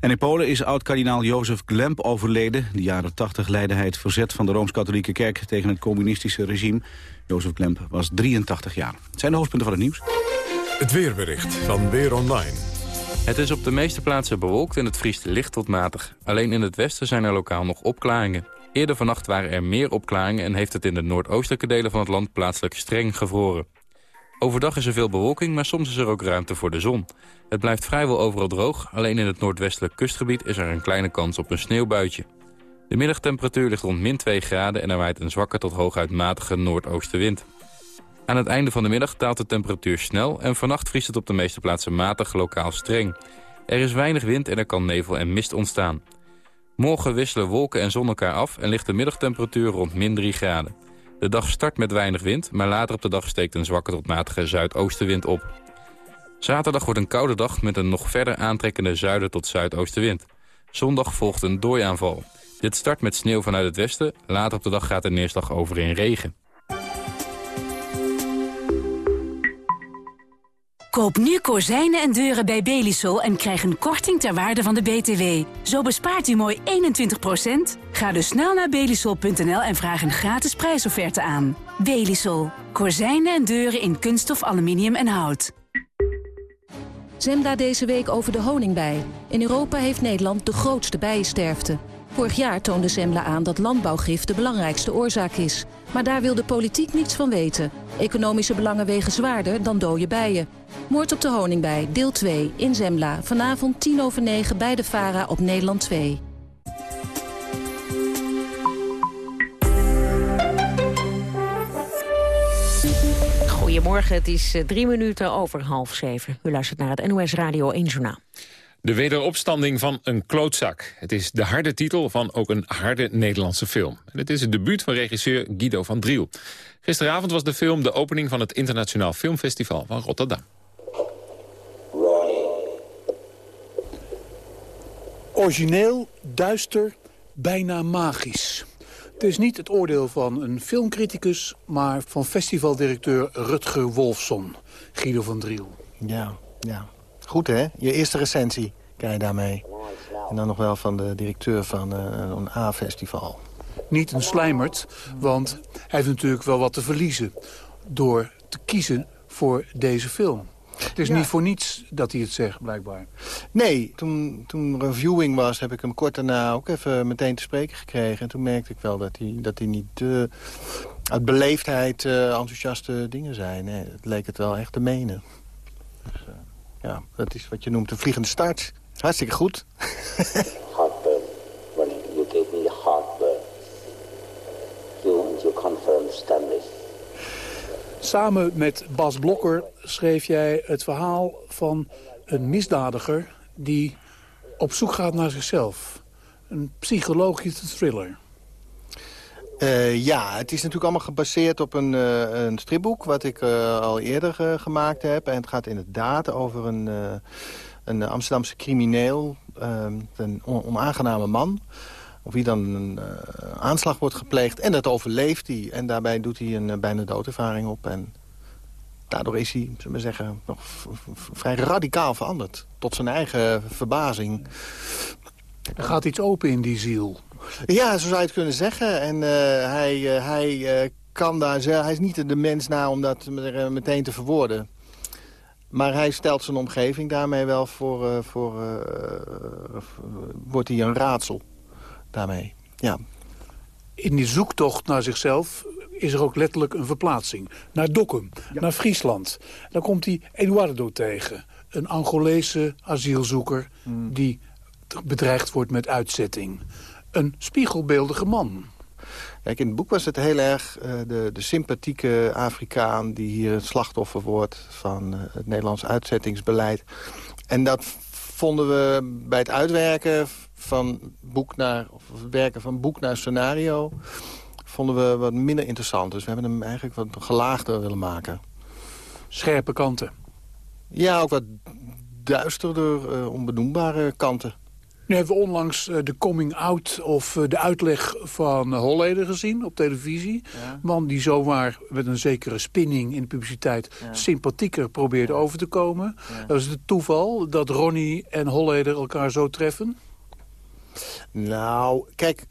En in Polen is oud-kardinaal Jozef Glemp overleden. De jaren 80 leidde hij het verzet van de Rooms-Katholieke Kerk tegen het communistische regime. Jozef Glemp was 83 jaar. Het zijn de hoofdpunten van het nieuws. Het weerbericht van Weer Online. Het is op de meeste plaatsen bewolkt en het vriest licht tot matig. Alleen in het westen zijn er lokaal nog opklaringen. Eerder vannacht waren er meer opklaringen en heeft het in de noordoostelijke delen van het land plaatselijk streng gevroren. Overdag is er veel bewolking, maar soms is er ook ruimte voor de zon. Het blijft vrijwel overal droog, alleen in het noordwestelijk kustgebied is er een kleine kans op een sneeuwbuitje. De middagtemperatuur ligt rond min 2 graden en er waait een zwakke tot hooguit matige noordoostenwind. Aan het einde van de middag daalt de temperatuur snel en vannacht vriest het op de meeste plaatsen matig lokaal streng. Er is weinig wind en er kan nevel en mist ontstaan. Morgen wisselen wolken en zon elkaar af en ligt de middagtemperatuur rond min 3 graden. De dag start met weinig wind, maar later op de dag steekt een zwakke tot matige zuidoostenwind op. Zaterdag wordt een koude dag met een nog verder aantrekkende zuiden tot zuidoostenwind. Zondag volgt een dooiaanval. Dit start met sneeuw vanuit het westen, later op de dag gaat de neerslag over in regen. Koop nu kozijnen en deuren bij Belisol en krijg een korting ter waarde van de BTW. Zo bespaart u mooi 21%. Ga dus snel naar belisol.nl en vraag een gratis prijsofferte aan. Belisol. Kozijnen en deuren in kunststof, aluminium en hout. Zembla deze week over de honingbij. In Europa heeft Nederland de grootste bijensterfte. Vorig jaar toonde Zembla aan dat landbouwgif de belangrijkste oorzaak is. Maar daar wil de politiek niets van weten. Economische belangen wegen zwaarder dan dode bijen. Moord op de honingbij, deel 2, in Zembla. Vanavond 10 over 9 bij de VARA op Nederland 2. Goedemorgen, het is eh, drie minuten over half zeven. U luistert naar het NOS Radio 1 Journaal. De wederopstanding van een klootzak. Het is de harde titel van ook een harde Nederlandse film. En het is het debuut van regisseur Guido van Driel. Gisteravond was de film de opening van het Internationaal Filmfestival van Rotterdam. Origineel, duister, bijna magisch. Het is niet het oordeel van een filmcriticus... maar van festivaldirecteur Rutger Wolfson, Guido van Driel. Ja, ja. Goed hè? Je eerste recensie krijg je daarmee. En dan nog wel van de directeur van eh, een A-festival. Niet een slijmerd, want hij heeft natuurlijk wel wat te verliezen... door te kiezen voor deze film. Het is Ja. niet voor niets dat hij het zegt, blijkbaar. Nee, toen, toen reviewing was, heb ik hem kort daarna ook even meteen te spreken gekregen. En toen merkte ik wel dat hij, dat hij niet eh, uit beleefdheid eh, enthousiaste dingen zei. Nee, het leek het wel echt te menen. Ja, dat is wat je noemt een vliegende start. Hartstikke goed. heartburn when you gave me heartburn. You and you confirmed Stanley. Samen met Bas Blokker schreef jij het verhaal van een misdadiger... die op zoek gaat naar zichzelf. Een psychologische thriller. Eh, ja, het is natuurlijk allemaal gebaseerd op een, eh, een stripboek... wat ik eh, al eerder gemaakt heb. En het gaat inderdaad over een, een Amsterdamse crimineel... ehm, een on- onaangename man... op wie dan een aanslag wordt gepleegd. En dat overleeft hij. En daarbij doet hij een bijna doodervaring op. En daardoor is hij, zullen we zeggen, nog vrij radicaal veranderd. Tot zijn eigen verbazing. Er gaat iets open in die ziel. Ja, zo zou je het kunnen zeggen. En eh, hij, eh, hij eh, kan daar zelf... Hij is niet de mens na om dat meteen te verwoorden. Maar hij stelt zijn omgeving daarmee wel voor... eh, voor wordt hij een raadsel daarmee. Ja. In die zoektocht naar zichzelf is er ook letterlijk een verplaatsing. Naar Dokkum, naar Friesland. Dan komt hij Eduardo tegen. Een Angolese asielzoeker die bedreigd wordt met uitzetting. Een spiegelbeeldige man. Kijk, in het boek was het heel erg eh, de, de sympathieke Afrikaan... die hier het slachtoffer wordt van eh, het Nederlands uitzettingsbeleid. En dat vonden we bij het uitwerken van boek naar... of het werken van boek naar scenario... vonden we wat minder interessant. Dus we hebben hem eigenlijk wat gelaagder willen maken. Scherpe kanten. Ja, ook wat duisterder, eh, onbenoembare kanten. Nu hebben we onlangs eh, de coming out of eh, de uitleg van uh, Holleder gezien op televisie. Man die zomaar met een zekere spinning in de publiciteit sympathieker probeert over te komen. Dat is het toeval dat Ronnie en Holleder elkaar zo treffen. Nou, kijk,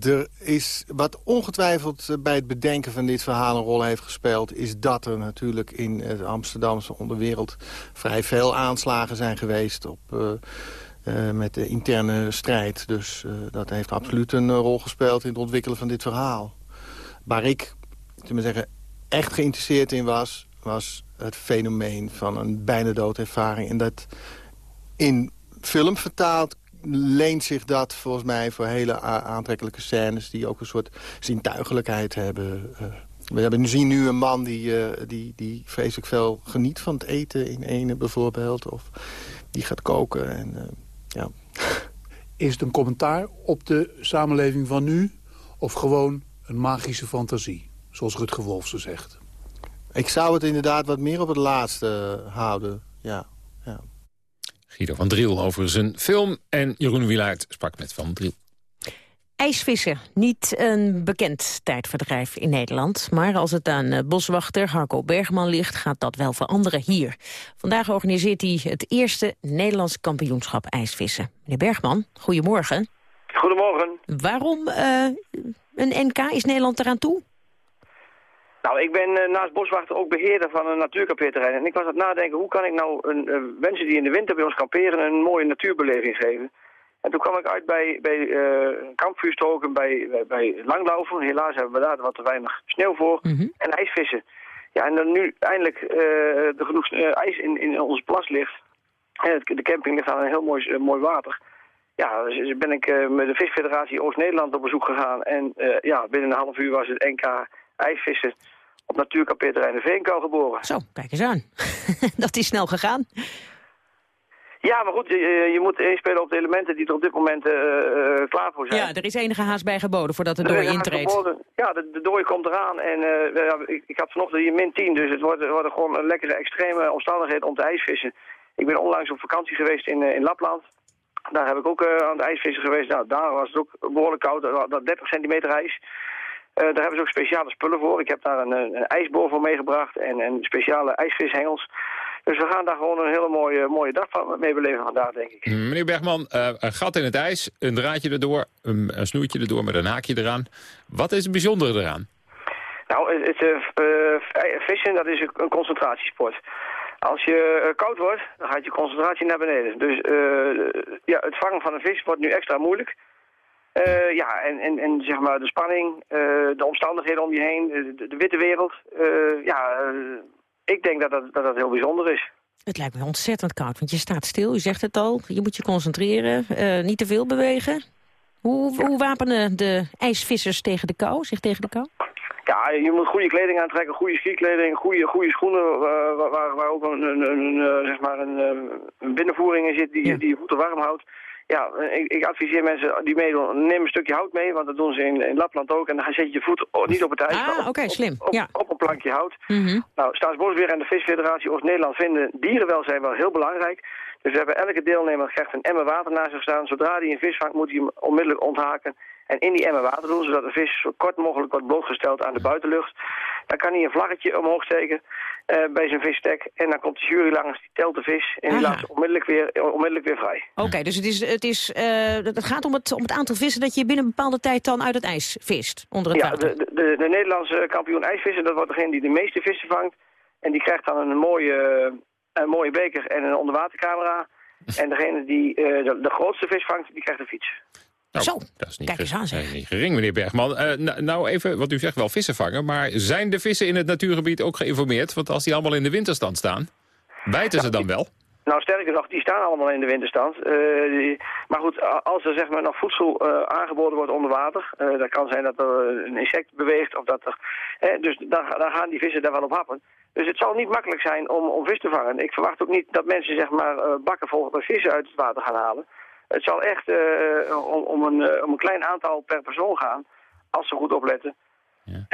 er is wat ongetwijfeld bij het bedenken van dit verhaal een rol heeft gespeeld... is dat er natuurlijk in de Amsterdamse onderwereld vrij veel aanslagen zijn geweest... op, uh, uh, met de interne strijd. Dus uh, dat heeft absoluut een rol gespeeld in het ontwikkelen van dit verhaal. Waar ik, te zeggen, echt geïnteresseerd in was... was het fenomeen van een bijna doodervaring. En dat in film vertaald leent zich dat volgens mij voor hele aantrekkelijke scènes... die ook een soort zintuigelijkheid hebben. We hebben zien nu een man die, die, die vreselijk veel geniet van het eten in ene bijvoorbeeld. Of die gaat koken. En, ja. Is het een commentaar op de samenleving van nu? Of gewoon een magische fantasie, zoals Rutger Wolfsen zegt? Ik zou het inderdaad wat meer op het laatste houden, ja. ja. Guido van Driel over zijn film. En Jeroen Wielaert sprak met Van Driel. IJsvissen, niet een bekend tijdverdrijf in Nederland. Maar als het aan eh, boswachter Harco Bergman ligt, gaat dat wel veranderen hier. Vandaag organiseert hij het eerste Nederlands kampioenschap ijsvissen. Meneer Bergman, goedemorgen. Goedemorgen. Waarom uh, een NK? Is Nederland eraan toe? Nou, ik ben uh, naast boswachter ook beheerder van een natuurkampeerterrein. En ik was aan het nadenken, hoe kan ik nou een, uh, mensen die in de winter bij ons kamperen een mooie natuurbeleving geven? En toen kwam ik uit bij, bij uh, kampvuurstoken, bij, bij, bij langlaufen. Helaas hebben we daar wat te weinig sneeuw voor. Mhm. Mm -hmm. En ijsvissen. Ja, en dan nu eindelijk er genoeg ijs in, in onze plas ligt. En de camping ligt aan een heel mooi, mooi water. Ja, dus ben ik met de Visfederatie Oost-Nederland op bezoek gegaan. En ja, binnen een half uur was het NK ijsvissen op natuurkampeerterrein de Veenkou geboren. Zo, kijk eens aan. dat is snel gegaan. Ja, maar goed, je, je moet inspelen op de elementen die er op dit moment uh, uh, klaar voor zijn. Ja, er is enige haast bij geboden voordat de dooi intreedt. Ja, de, de dooi komt eraan en uh, ik, ik had vanochtend hier min 10, dus het wordt, wordt gewoon een lekkere extreme omstandigheid om te ijsvissen. Ik ben onlangs op vakantie geweest in, in Lapland. Daar heb ik ook aan het ijsvissen geweest. Nou, daar was het ook behoorlijk koud, 30 centimeter ijs. Uh, daar hebben ze ook speciale spullen voor. Ik heb daar een, een ijsboor voor meegebracht en, en speciale ijsvishengels. Dus we gaan daar gewoon een hele mooie, mooie dag van mee beleven vandaag, denk ik. Meneer Bergman, uh, een gat in het ijs, een draadje erdoor, een, een snoertje erdoor met een haakje eraan. Wat is het bijzondere eraan? Nou, het, uh, vissen, dat is een concentratiesport. Als je koud wordt, dan gaat je concentratie naar beneden. Dus ja, het vangen van een vis wordt nu extra moeilijk. Uh, ja, en, en, en zeg maar de spanning, uh, de omstandigheden om je heen, de, de witte wereld. Ja, ik denk dat dat, dat dat heel bijzonder is. Het lijkt me ontzettend koud, want je staat stil, u zegt het al. Je moet je concentreren, niet te veel bewegen. Hoe, hoe wapenen de ijsvissers tegen de kou, zich tegen de kou? Ja, je moet goede kleding aantrekken, goede skikleding, goede, goede schoenen, waar, waar, waar ook een, een, een, zeg maar een, een binnenvoering in zit die, ja. die je voeten warm houdt. Ja, ik, ik, adviseer mensen die meedoen, neem een stukje hout mee, want dat doen ze in, in Lapland ook. En dan zet je je voet niet op het ijs, ah, oké, okay, slim. Op, ja. op, op, een plankje hout. Mm -hmm. Nou, Staatsbosbeheer en de Visfederatie Oost-Nederland vinden dierenwelzijn wel heel belangrijk. Dus we hebben elke deelnemer krijgt een emmer water naast zich staan. Zodra hij een vis vangt, moet hij hem onmiddellijk onthaken en in die emmer water doen, zodat de vis zo kort mogelijk wordt blootgesteld aan de buitenlucht. Dan kan hij een vlaggetje omhoog steken uh, bij zijn visstek. En dan komt de jury langs, die telt de vis en die Aha. laat ze onmiddellijk weer, onmiddellijk weer vrij. Oké, okay, dus het, is, het, is, uh, het gaat om het, om het aantal vissen dat je binnen een bepaalde tijd dan uit het ijs vist, onder het ja, water. De, de, de Nederlandse kampioen ijsvissen, dat wordt degene die de meeste vissen vangt. En die krijgt dan een mooie, een mooie beker en een onderwatercamera. En degene die uh, de, de grootste vis vangt, die krijgt een fiets. Nou, Zo, dat is niet kijk eens aan zeg. Niet gering, meneer Bergman. Uh, nou, nou even, wat u zegt, wel vissen vangen. Maar zijn de vissen in het natuurgebied ook geïnformeerd? Want als die allemaal in de winterstand staan, bijten ze dan wel? Nou, sterker nog, die staan allemaal in de winterstand. Uh, die, maar goed, als er zeg maar nog voedsel uh, aangeboden wordt onder water... Uh, dat kan zijn dat er een insect beweegt of dat er... dus dan, dan, gaan die vissen daar wel op happen. Dus het zal niet makkelijk zijn om, om vis te vangen. Ik verwacht ook niet dat mensen zeg maar bakken vol met vissen uit het water gaan halen. Het zal echt om, om, een, om een klein aantal per persoon gaan, als ze goed opletten... Ja.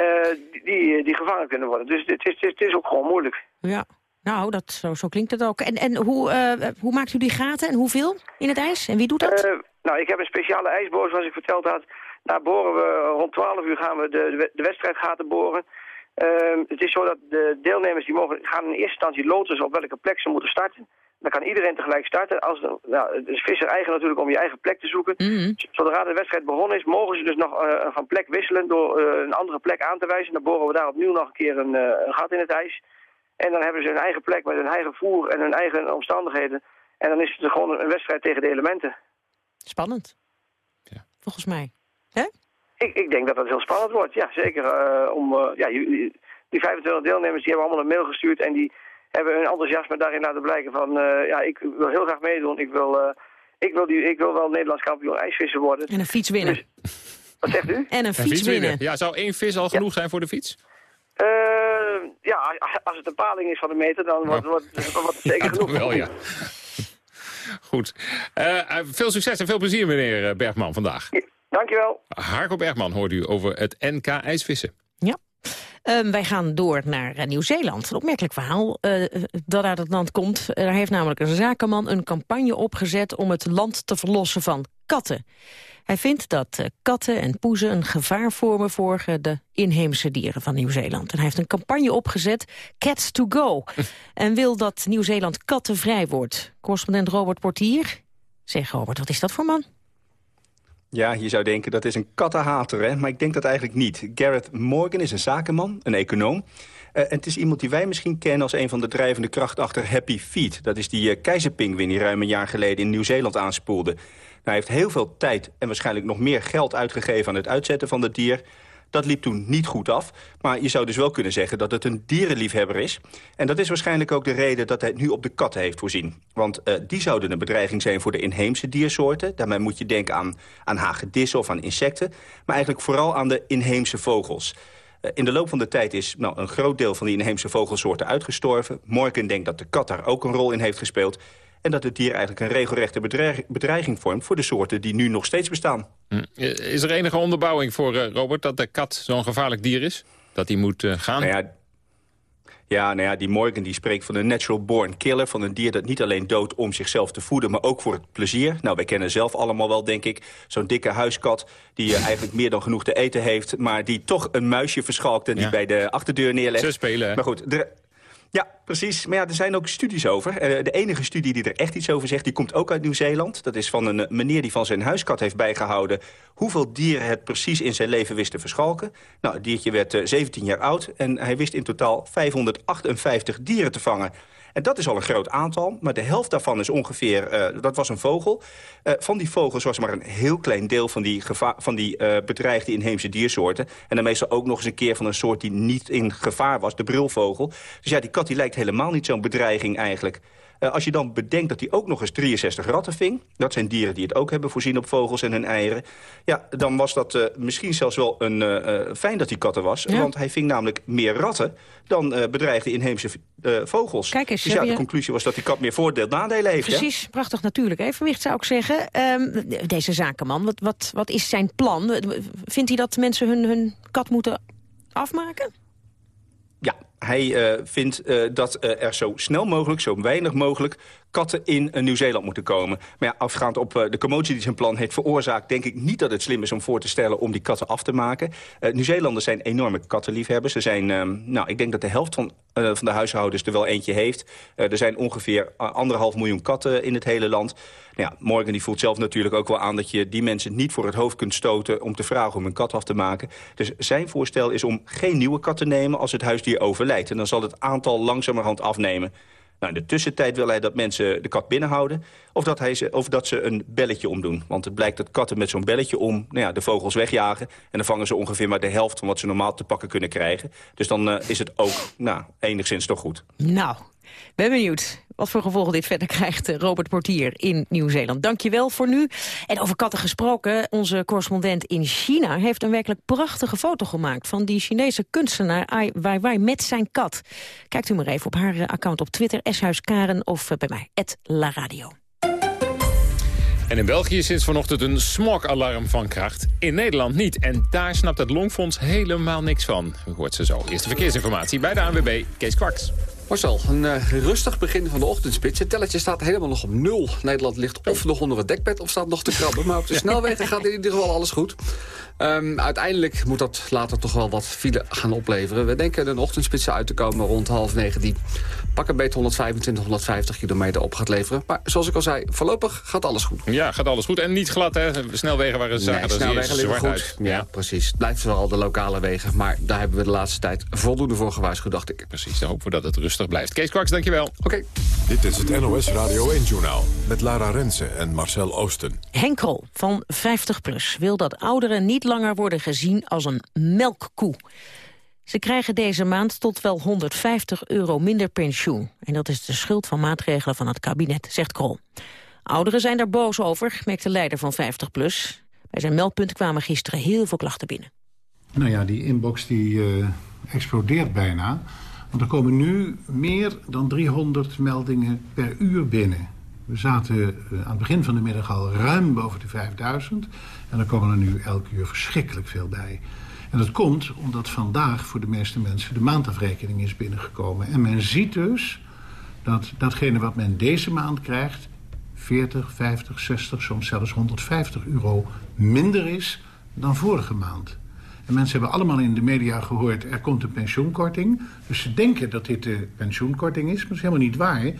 die, die gevangen kunnen worden. Dus het is, het is ook gewoon moeilijk. Ja. Nou, dat, zo, zo klinkt het ook. En, en hoe, uh, hoe maakt u die gaten en hoeveel in het ijs? En wie doet dat? Uh, nou, ik heb een speciale ijsboor, zoals ik verteld had. Daar boren we, rond 12 uur gaan we de, de wedstrijdgaten boren. Uh, het is zo dat de deelnemers die mogen, gaan in eerste instantie loten op welke plek ze moeten starten. Dan kan iedereen tegelijk starten. Als nou, het is visser eigen natuurlijk om je eigen plek te zoeken. Mhm. Zodra de wedstrijd begonnen is, mogen ze dus nog uh, van plek wisselen door een andere plek aan te wijzen. Dan boren we daar opnieuw nog een keer een, een gat in het ijs. En dan hebben ze hun eigen plek met hun eigen voer en hun eigen omstandigheden. En dan is het gewoon een wedstrijd tegen de elementen. Spannend. Ja. Volgens mij. Hè? Ik, ik denk dat dat heel spannend wordt, ja, zeker. Uh, om, uh, ja, die 25 deelnemers die hebben allemaal een mail gestuurd... en die hebben hun enthousiasme daarin laten blijken van... Uh, ja, ik wil heel graag meedoen. Ik wil, ik wil, die, ik wil wel Nederlands kampioen ijsvissen worden. En een fiets winnen. Dus, wat zegt u? En een fiets, winnen. Ja, zou één vis al genoeg zijn voor de fiets? ja, als het een paling is van de meter, dan wordt, wordt, wordt het zeker genoeg. wel, ja. Goed. Uh, veel succes en veel plezier, meneer eh, Bergman, vandaag. Ja, dankjewel. Harko Bergman hoort u over het NK ijsvissen. Ja. Uh, wij gaan door naar Nieuw-Zeeland. Een opmerkelijk verhaal uh, dat uit het land komt. Er heeft namelijk een zakenman een campagne opgezet... om het land te verlossen van katten. Hij vindt dat uh, katten en poezen een gevaar vormen voor uh, de inheemse dieren van Nieuw-Zeeland. En hij heeft een campagne opgezet, Cats to Go. en wil dat Nieuw-Zeeland kattenvrij wordt. Correspondent Robert Portier. Zeg Robert, wat is dat voor man? Ja, je zou denken dat is een kattenhater, hè? maar ik denk dat eigenlijk niet. Gareth Morgan is een zakenman, een econoom. En het is iemand die wij misschien kennen als een van de drijvende krachten achter Happy Feet. Dat is die uh, keizerpingwin die ruim een jaar geleden in Nieuw-Zeeland aanspoelde. hij heeft heel veel tijd en waarschijnlijk nog meer geld uitgegeven aan het uitzetten van het dier. Dat liep toen niet goed af. Maar je zou dus wel kunnen zeggen dat het een dierenliefhebber is. En dat is waarschijnlijk ook de reden dat hij het nu op de katten heeft voorzien. Want uh, die zouden een bedreiging zijn voor de inheemse diersoorten. Daarmee moet je denken aan, aan hagedissen of aan insecten. Maar eigenlijk vooral aan de inheemse vogels. Uh, in de loop van de tijd is nou, een groot deel van die inheemse vogelsoorten uitgestorven. Morgan denkt dat de kat daar ook een rol in heeft gespeeld. En dat het dier eigenlijk een regelrechte bedreiging vormt... voor de soorten die nu nog steeds bestaan. Hm. Is er enige onderbouwing voor, uh, Robert, dat de kat zo'n gevaarlijk dier is? Dat die moet uh, gaan? Nou ja, ja, nou ja, die Morgan die spreekt van een natural born killer... van een dier dat niet alleen doodt om zichzelf te voeden... maar ook voor het plezier. Nou, wij kennen zelf allemaal wel, denk ik... zo'n dikke huiskat die uh, eigenlijk meer dan genoeg te eten heeft... maar die toch een muisje verschalkt en die bij de achterdeur neerlegt. Ze spelen, Maar goed, ja, precies. Maar ja, er zijn ook studies over. Eh, de enige studie die er echt iets over zegt, die komt ook uit Nieuw-Zeeland. Dat is van een meneer die van zijn huiskat heeft bijgehouden... hoeveel dieren het precies in zijn leven wist te verschalken. Nou, het diertje werd 17 eh, jaar oud en hij wist in totaal 558 dieren te vangen. En dat is al een groot aantal, maar de helft daarvan is ongeveer, uh, dat was een vogel. Uh, van die vogels was maar een heel klein deel van die, van die uh, bedreigde inheemse diersoorten. En dan meestal ook nog eens een keer van een soort die niet in gevaar was, de brulvogel. Dus ja, die kat die lijkt helemaal niet zo'n bedreiging eigenlijk. Uh, als je dan bedenkt dat hij ook nog eens 63 ratten ving... dat zijn dieren die het ook hebben voorzien op vogels en hun eieren... ja, dan was dat uh, misschien zelfs wel een, uh, fijn dat hij katten was. Ja. Want hij ving namelijk meer ratten dan bedreigde inheemse vogels. Kijk eens, dus ja, de conclusie was dat die kat meer voordeel nadelen heeft. Precies, prachtig natuurlijk. Evenwicht zou ik zeggen. Um, deze zakenman, wat, wat, wat is zijn plan? Vindt hij dat mensen hun, hun kat moeten afmaken? Hij uh, vindt uh, dat uh, er zo snel mogelijk, zo weinig mogelijk katten in Nieuw-Zeeland moeten komen. Maar ja, afgaand op de commotie die zijn plan heeft veroorzaakt... denk ik niet dat het slim is om voor te stellen om die katten af te maken. Nieuw-Zeelanders zijn enorme kattenliefhebbers. Er zijn, nou, ik denk dat de helft van, van de huishoudens er wel eentje heeft. er zijn ongeveer anderhalf miljoen katten in het hele land. Nou ja, Morgan die voelt zelf natuurlijk ook wel aan dat je die mensen niet voor het hoofd kunt stoten om te vragen om een kat af te maken. Dus zijn voorstel is om geen nieuwe kat te nemen als het huisdier overlijdt. En dan zal het aantal langzamerhand afnemen. Nou, in de tussentijd wil hij dat mensen de kat binnenhouden... of dat, hij ze, of dat ze een belletje omdoen. Want het blijkt dat katten met zo'n belletje om nou ja, de vogels wegjagen... en dan vangen ze ongeveer maar de helft van wat ze normaal te pakken kunnen krijgen. Dus dan uh, is het ook nou, enigszins toch goed. Nou, Ben benieuwd wat voor gevolgen dit verder krijgt. eh, Robert Portier in Nieuw-Zeeland. Dank je wel voor nu. En over katten gesproken, onze correspondent in China... heeft een werkelijk prachtige foto gemaakt... van die Chinese kunstenaar Ai Weiwei met zijn kat. Kijkt u maar even op haar eh, account op Twitter, Eshuis Karen... of eh, bij mij, La Radio. En in België is sinds vanochtend een smogalarm van kracht. In Nederland niet. En daar snapt het Longfonds helemaal niks van. Hoort ze zo. Eerste verkeersinformatie bij de ANWB, Kees Kwaks. Marcel, een eh, rustig begin van de ochtendspits. Het telletje staat helemaal nog op nul. Nederland ligt of nog onder het dekbed of staat nog te krabben. Maar op de snelwegen gaat in ieder geval alles goed. Ehm, uiteindelijk moet dat later toch wel wat file gaan opleveren. We denken een ochtendspits uit te komen rond half negen... die pak een beetje 125, 150 kilometer op gaat leveren. Maar zoals ik al zei, voorlopig gaat alles goed. Ja, gaat alles goed. En niet glad, hè? Snelwegen waren zagen Nee, snelwegen liggen goed. uit. Ja, precies. Het blijft vooral de lokale wegen. Maar daar hebben we de laatste tijd voldoende voor gewaarschuwd, dacht ik. Precies, dan hopen we dat het rustig blijft. Kees Kwaks, dankjewel. Oké. Dit is het NOS Radio 1-journaal met Lara Rensen en Marcel Oosten. Henk Krol van 50PLUS wil dat ouderen niet langer worden gezien als een melkkoe. Ze krijgen deze maand tot wel 150 euro minder pensioen. En dat is de schuld van maatregelen van het kabinet, zegt Krol. Ouderen zijn daar boos over, merkt de leider van 50PLUS. Bij zijn meldpunt kwamen gisteren heel veel klachten binnen. Nou ja, die inbox die eh, explodeert bijna. Want er komen nu meer dan 300 meldingen per uur binnen. We zaten eh, aan het begin van de middag al ruim boven de 5000. En er komen er nu elk uur verschrikkelijk veel bij. En dat komt omdat vandaag voor de meeste mensen de maandafrekening is binnengekomen. En men ziet dus dat datgene wat men deze maand krijgt... 40, 50, 60, soms zelfs 150 euro minder is dan vorige maand. En mensen hebben allemaal in de media gehoord... er komt een pensioenkorting. Dus ze denken dat dit de pensioenkorting is, maar dat is helemaal niet waar.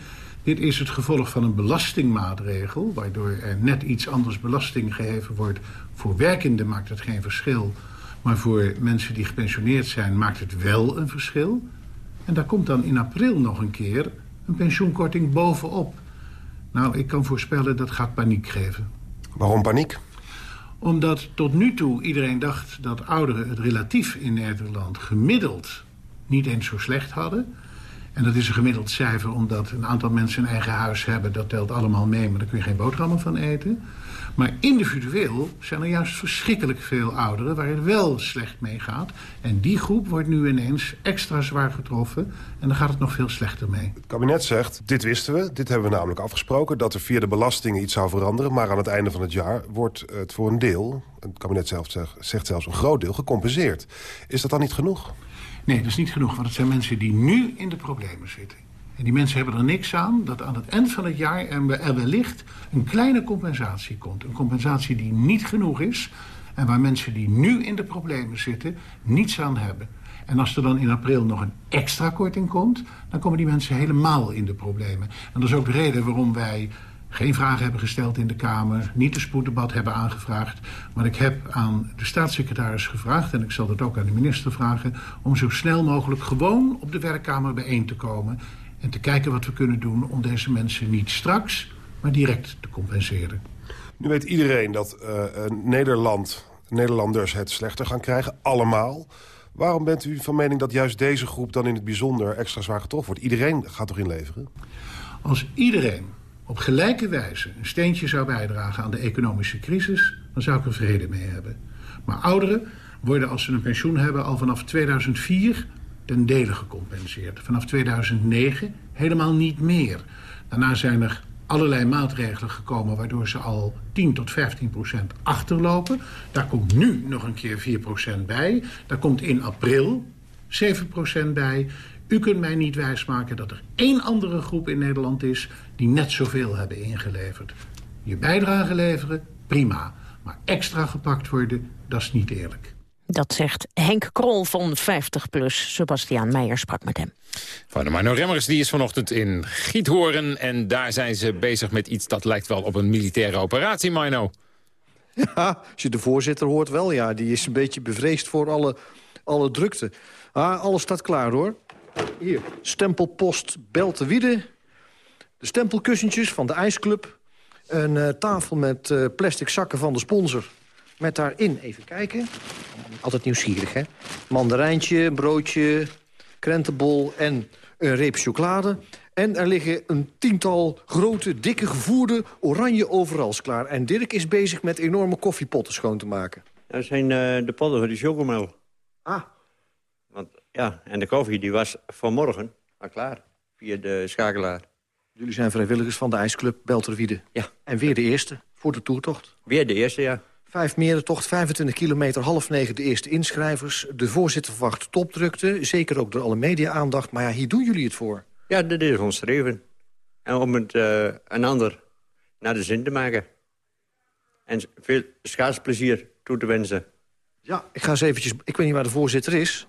Dit is het gevolg van een belastingmaatregel... waardoor er net iets anders belasting geheven wordt. Voor werkenden maakt het geen verschil... maar voor mensen die gepensioneerd zijn maakt het wel een verschil. En daar komt dan in april nog een keer een pensioenkorting bovenop. Nou, ik kan voorspellen dat gaat paniek geven. Waarom paniek? Omdat tot nu toe iedereen dacht dat ouderen het relatief in Nederland gemiddeld niet eens zo slecht hadden. En dat is een gemiddeld cijfer omdat een aantal mensen een eigen huis hebben. Dat telt allemaal mee, maar daar kun je geen boterhammen van eten. Maar individueel zijn er juist verschrikkelijk veel ouderen waar wel slecht mee gaat. En die groep wordt nu ineens extra zwaar getroffen en dan gaat het nog veel slechter mee. Het kabinet zegt, dit wisten we, dit hebben we namelijk afgesproken... dat er via de belastingen iets zou veranderen... maar aan het einde van het jaar wordt het voor een deel... het kabinet zelf zegt, zegt zelfs een groot deel, gecompenseerd. Is dat dan niet genoeg? Nee, dat is niet genoeg, want het zijn mensen die nu in de problemen zitten. En die mensen hebben er niks aan dat aan het eind van het jaar er wellicht een kleine compensatie komt. Een compensatie die niet genoeg is en waar mensen die nu in de problemen zitten niets aan hebben. En als er dan in april nog een extra korting komt, dan komen die mensen helemaal in de problemen. En dat is ook de reden waarom wij geen vragen hebben gesteld in de Kamer, niet een spoeddebat hebben aangevraagd. Maar ik heb aan de staatssecretaris gevraagd, en ik zal dat ook aan de minister vragen... om zo snel mogelijk gewoon op de werkkamer bijeen te komen... en te kijken wat we kunnen doen om deze mensen niet straks, maar direct te compenseren. Nu weet iedereen dat uh, Nederland, Nederlanders het slechter gaan krijgen, allemaal. Waarom bent u van mening dat juist deze groep dan in het bijzonder extra zwaar getroffen wordt? Iedereen gaat toch inleveren? Als iedereen op gelijke wijze een steentje zou bijdragen aan de economische crisis... dan zou ik er vrede mee hebben. Maar ouderen worden als ze een pensioen hebben al vanaf 2004 ten dele gecompenseerd. Vanaf 2009 helemaal niet meer. Daarna zijn er allerlei maatregelen gekomen... waardoor ze al 10 tot 15 procent achterlopen. Daar komt nu nog een keer 4 procent bij. Daar komt in april 7 procent bij. U kunt mij niet wijsmaken dat er één andere groep in Nederland is... die net zoveel hebben ingeleverd. Je bijdrage leveren, prima. Maar extra gepakt worden, dat is niet eerlijk. Dat zegt Henk Krol van 50PLUS. Sebastiaan Meijer sprak met hem. Van de Marno Remmers die is vanochtend in Giethoorn. En daar zijn ze bezig met iets dat lijkt wel op een militaire operatie, Marno. Ja, als je de voorzitter hoort wel, ja. Die is een beetje bevreesd voor alle, alle drukte. Ah, alles staat klaar, hoor. Hier, stempelpost Beltewiede. De stempelkussentjes van de ijsclub. Een uh, tafel met uh, plastic zakken van de sponsor. Met daarin, even kijken. Altijd nieuwsgierig, hè? Mandarijntje, broodje, krentenbol en een reep chocolade. En er liggen een tiental grote, dikke, gevoerde oranje overals klaar. En Dirk is bezig met enorme koffiepotten schoon te maken. Dat zijn uh, de potten voor de chocomel. Ah. Ja, en de koffie die was vanmorgen al klaar, via de schakelaar. Jullie zijn vrijwilligers van de ijsclub Belterwiede. Ja. En weer de eerste voor de toertocht. Weer de eerste, ja. Vijf merentocht, 25 kilometer, half negen de eerste inschrijvers. De voorzitter verwacht topdrukte, zeker ook door alle media-aandacht. Maar ja, hier doen jullie het voor. Ja, dat is ons streven. En om het uh, een ander naar de zin te maken. En veel schaatsplezier toe te wensen. Ja, ik ga eens eventjes... Ik weet niet waar de voorzitter is.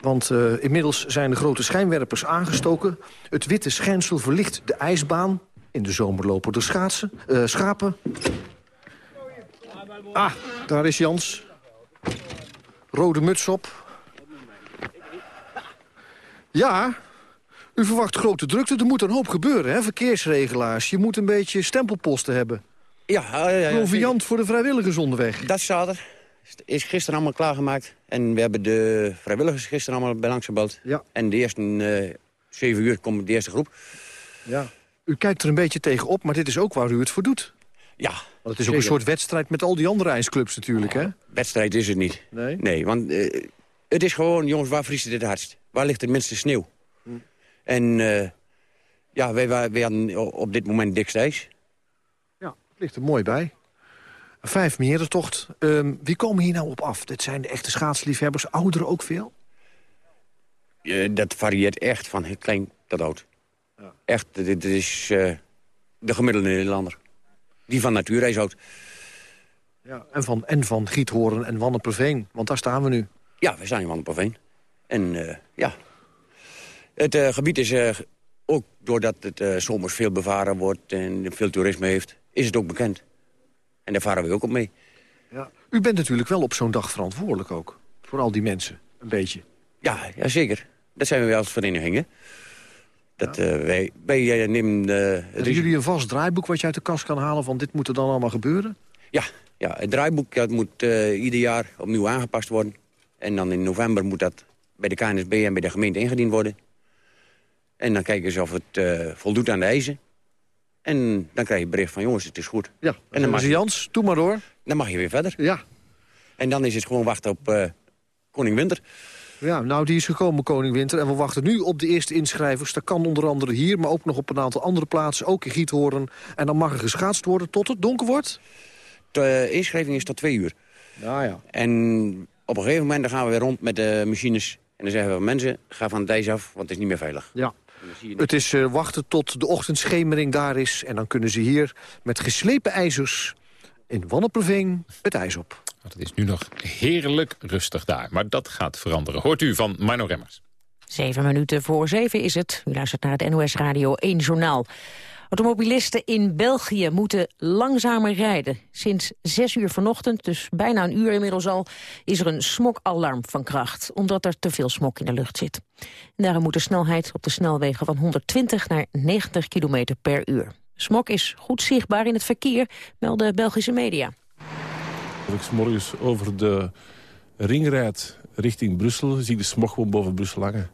Want uh, inmiddels zijn de grote schijnwerpers aangestoken. Het witte schijnsel verlicht de ijsbaan. In de zomer lopen de schaatsen, uh, schapen. Ah, daar is Jans. Rode muts op. Ja, u verwacht grote drukte. Er moet een hoop gebeuren, hè? Verkeersregelaars. Je moet een beetje stempelposten hebben. Ja, ja, ja. Proviant voor de vrijwilligers onderweg. Dat staat er. Is gisteren allemaal klaargemaakt. En we hebben de vrijwilligers gisteren allemaal bij langs gebeld. Ja. En de eerste uh, zeven uur komt de eerste groep. Ja. U kijkt er een beetje tegenop, maar dit is ook waar u het voor doet. Ja. Want het is ook een soort wedstrijd met al die andere ijsclubs natuurlijk, hè? Wedstrijd is het niet. Nee? Nee, want uh, het is gewoon, jongens, waar vriest het het hardst? Waar ligt het minste sneeuw? Hm. En uh, ja, wij, wij, wij hadden op dit moment ijs. Ja, het ligt er mooi bij. Vijf merentocht. Um, wie komen hier nou op af? Dit zijn de echte schaatsliefhebbers. Ouderen ook veel? Uh, dat varieert echt van heel klein tot oud. Ja. Echt, dit is uh, de gemiddelde Nederlander. Die van nature is oud. Ja, en van, en van Giethoorn en Wanneperveen. Want daar staan we nu. Ja, we zijn in Wanneperveen. En uh, ja, het gebied is ook doordat het zomers veel bevaren wordt... en veel toerisme heeft, is het ook bekend. En daar varen we ook op mee. Ja. U bent natuurlijk wel op zo'n dag verantwoordelijk ook. Voor al die mensen, een beetje. Ja, ja zeker. Dat zijn we wel als verenigingen. Dat, ja. uh, wij, wij uh, nemen... Uh, Hebben jullie een vast draaiboek wat je uit de kast kan halen... van dit moet er dan allemaal gebeuren? Ja, ja het draaiboek dat moet ieder jaar opnieuw aangepast worden. En dan in november moet dat bij de KNSB en bij de gemeente ingediend worden. En dan kijken ze of het voldoet aan de eisen. En dan krijg je bericht van, jongens, het is goed. Ja, en dan mag je, Jans, doe maar door. Dan mag je weer verder. Ja. En dan is het gewoon wachten op uh, Koning Winter. Ja, nou, die is gekomen, Koning Winter. En we wachten nu op de eerste inschrijvers. Dat kan onder andere hier, maar ook nog op een aantal andere plaatsen. Ook in Giethoorn. En dan mag er geschaatst worden tot het donker wordt? De inschrijving is tot twee uur. Ja, ja. En op een gegeven moment dan gaan we weer rond met de machines. En dan zeggen we, mensen, ga van het ijs af, want het is niet meer veilig. Ja. Het is uh, wachten tot de ochtendschemering daar is. En dan kunnen ze hier met geslepen ijzers in Wanneperveen het ijs op. Het is nu nog heerlijk rustig daar. Maar dat gaat veranderen. Hoort u van Mino Remmers. Zeven minuten voor zeven is het. U luistert naar het NOS Radio 1 Journaal. Automobilisten in België moeten langzamer rijden. Sinds zes uur vanochtend, dus bijna een uur inmiddels al... is er een smokalarm van kracht, omdat er te veel smok in de lucht zit. Daarom moet de snelheid op de snelwegen van 120 naar 90 km per uur. Smok is goed zichtbaar in het verkeer, melden Belgische media. Als ik morgens over de ring rijd richting Brussel... zie ik de smog gewoon boven Brussel hangen.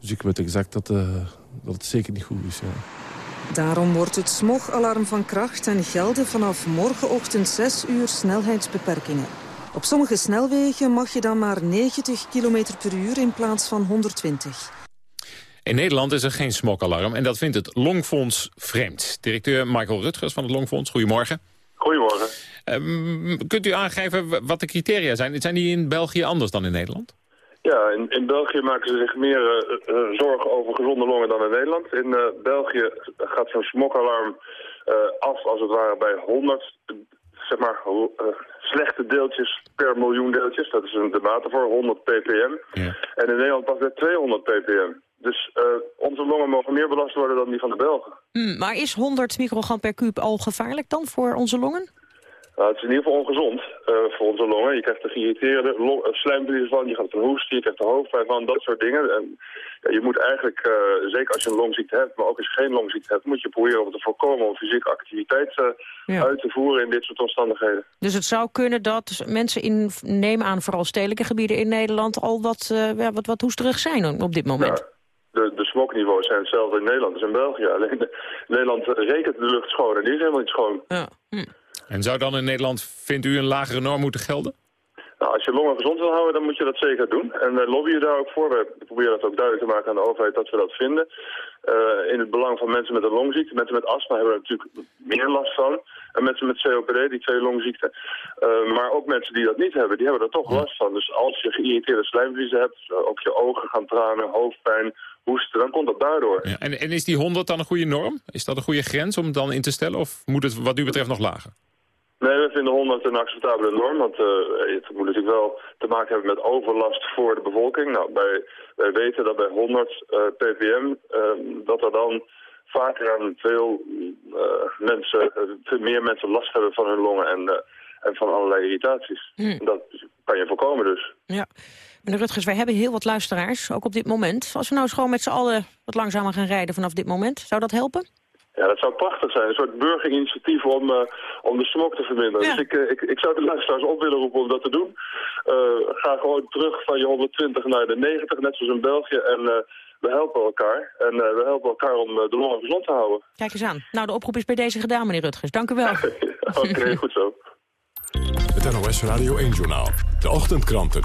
Dus ik weet exact dat, uh, dat het zeker niet goed is, ja. Daarom wordt het smogalarm van kracht en gelden vanaf morgenochtend 6 uur snelheidsbeperkingen. Op sommige snelwegen mag je dan maar 90 km per uur in plaats van 120. In Nederland is er geen smokalarm en dat vindt het Longfonds vreemd. Directeur Michael Rutgers van het Longfonds, goedemorgen. Goedemorgen. Uh, kunt u aangeven wat de criteria zijn? Zijn die in België anders dan in Nederland? Ja, in, in België maken ze zich meer uh, uh, zorgen over gezonde longen dan in Nederland. In uh, België gaat zo'n smokalarm af als het ware bij 100 zeg maar, slechte deeltjes per miljoen deeltjes. Dat is een, de mate voor 100 ppm. Ja. En in Nederland pas bij 200 ppm. Dus onze longen mogen meer belast worden dan die van de Belgen. Hmm, maar is 100 microgram per kuub al gevaarlijk dan voor onze longen? Nou, het is in ieder geval ongezond uh, voor onze longen. Je krijgt er geïrriteerde uh, slijmvliezen van, je gaat er hoesten, je krijgt er hoofdpijn van, dat soort dingen. En, ja, je moet eigenlijk, uh, zeker als je een longziekte hebt, maar ook als je geen longziekte hebt, moet je proberen om te voorkomen om fysieke activiteit ja. uit te voeren in dit soort omstandigheden. Dus het zou kunnen dat mensen in, neem aan vooral stedelijke gebieden in Nederland, al wat, wat, wat hoesterig zijn op dit moment? Ja. De, de smokniveaus zijn hetzelfde in Nederland als in België. Alleen de, Nederland rekent de lucht schoon en die is helemaal niet schoon. Ja. En zou dan in Nederland, vindt u, een lagere norm moeten gelden? Nou, als je longen gezond wil houden, dan moet je dat zeker doen. En wij lobbyen daar ook voor. We proberen dat ook duidelijk te maken aan de overheid dat we dat vinden. Uh, in het belang van mensen met een longziekte. Mensen met astma hebben er natuurlijk meer last van. En mensen met COPD, die twee longziekten. Uh, maar ook mensen die dat niet hebben, die hebben er toch last van. Dus als je geïrriteerde slijmvliezen hebt, op je ogen gaan tranen, hoofdpijn, hoesten, dan komt dat daardoor. Ja, en, en is die 100 dan een goede norm? Is dat een goede grens om dan in te stellen? Of moet het wat u betreft nog lager? Nee, we vinden 100 een acceptabele norm, want uh, het moet natuurlijk wel te maken hebben met overlast voor de bevolking. Nou, wij, wij weten dat bij 100 uh, ppm, uh, dat er dan vaker aan veel mensen, veel meer mensen last hebben van hun longen en, en van allerlei irritaties. Mm. Dat kan je voorkomen dus. Ja. Meneer Rutgers, wij hebben heel wat luisteraars, ook op dit moment. Als we nou eens gewoon met z'n allen wat langzamer gaan rijden vanaf dit moment, zou dat helpen? Ja, dat zou prachtig zijn. Een soort burgerinitiatief om, uh, om de smok te verminderen. Ja. Dus ik, uh, ik, ik zou de luisteraars op willen roepen om dat te doen. Uh, ga gewoon terug van je 120 naar de 90, net zoals in België. En we helpen elkaar. En we helpen elkaar om de longen gezond te houden. Kijk eens aan. Nou, de oproep is bij deze gedaan, meneer Rutgers. Dank u wel. Oké, okay, goed zo. Het NOS Radio 1-journaal. De ochtendkranten.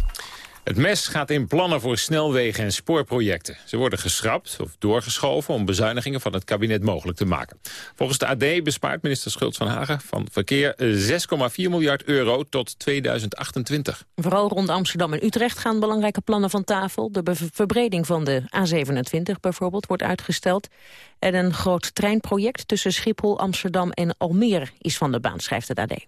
Het mes gaat in plannen voor snelwegen en spoorprojecten. Ze worden geschrapt of doorgeschoven om bezuinigingen van het kabinet mogelijk te maken. Volgens de AD bespaart minister Schultz van Hagen van Verkeer 6,4 miljard euro tot 2028. Vooral rond Amsterdam en Utrecht gaan belangrijke plannen van tafel. De verbreding van de A27 bijvoorbeeld wordt uitgesteld. En een groot treinproject tussen Schiphol, Amsterdam en Almere is van de baan, schrijft het AD.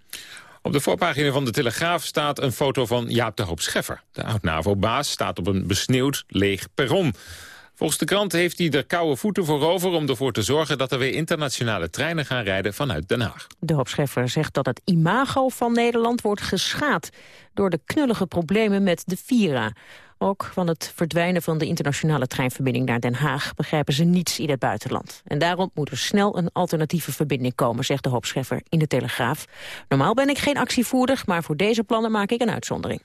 Op de voorpagina van de Telegraaf staat een foto van Jaap de Hoop Scheffer. De oud-NAVO-baas staat op een besneeuwd leeg perron. Volgens de krant heeft hij er koude voeten voor over om ervoor te zorgen dat er weer internationale treinen gaan rijden vanuit Den Haag. De Hoop Scheffer zegt dat het imago van Nederland wordt geschaad door de knullige problemen met de Vira. Ook van het verdwijnen van de internationale treinverbinding naar Den Haag begrijpen ze niets in het buitenland. En daarom moet er snel een alternatieve verbinding komen, zegt de hoopscheffer in de Telegraaf. Normaal ben ik geen actievoerder, maar voor deze plannen maak ik een uitzondering.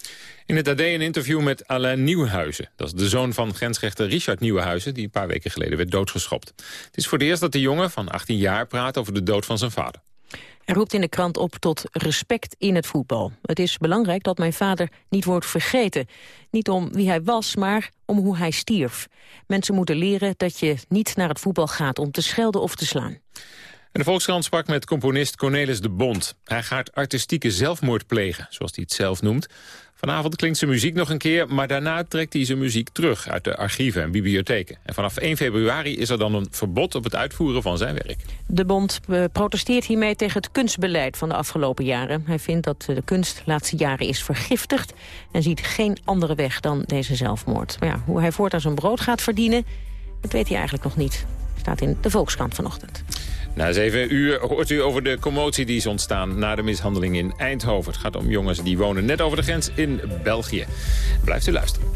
In het AD een interview met Alain Nieuwenhuizen. Dat is de zoon van grensrechter Richard Nieuwenhuizen, die een paar weken geleden werd doodgeschopt. Het is voor het eerst dat de jongen van 18 jaar praat over de dood van zijn vader. Hij roept in de krant op tot respect in het voetbal. Het is belangrijk dat mijn vader niet wordt vergeten. Niet om wie hij was, maar om hoe hij stierf. Mensen moeten leren dat je niet naar het voetbal gaat om te schelden of te slaan. De Volkskrant sprak met componist Cornelis de Bond. Hij gaat artistieke zelfmoord plegen, zoals hij het zelf noemt. Vanavond klinkt zijn muziek nog een keer, maar daarna trekt hij zijn muziek terug uit de archieven en bibliotheken. En vanaf 1 februari is er dan een verbod op het uitvoeren van zijn werk. De bond eh, protesteert hiermee tegen het kunstbeleid van de afgelopen jaren. Hij vindt dat de kunst de laatste jaren is vergiftigd en ziet geen andere weg dan deze zelfmoord. Maar ja, hoe hij voortaan zijn brood gaat verdienen, dat weet hij eigenlijk nog niet. Staat in de Volkskrant vanochtend. Na zeven uur hoort u over de commotie die is ontstaan na de mishandeling in Eindhoven. Het gaat om jongens die wonen net over de grens in België. Blijft u luisteren.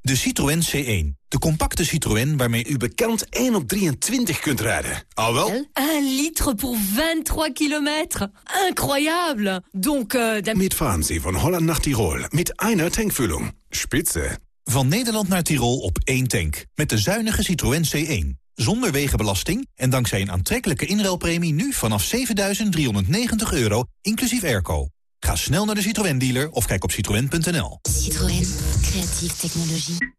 De Citroën C1. De compacte Citroën waarmee u bekend 1 op 23 kunt rijden. Al wel? 1 litre voor 23 kilometer. Incroyable. Donc, uh, Mitfahren Sie van Holland naar Tirol met einer tankvulling. Spitze. Van Nederland naar Tirol op één tank. Met de zuinige Citroën C1. Zonder wegenbelasting en dankzij een aantrekkelijke inruilpremie nu vanaf 7.390 euro, inclusief airco. Ga snel naar de Citroën-dealer of kijk op citroën.nl. Citroën. Creatieve technologie.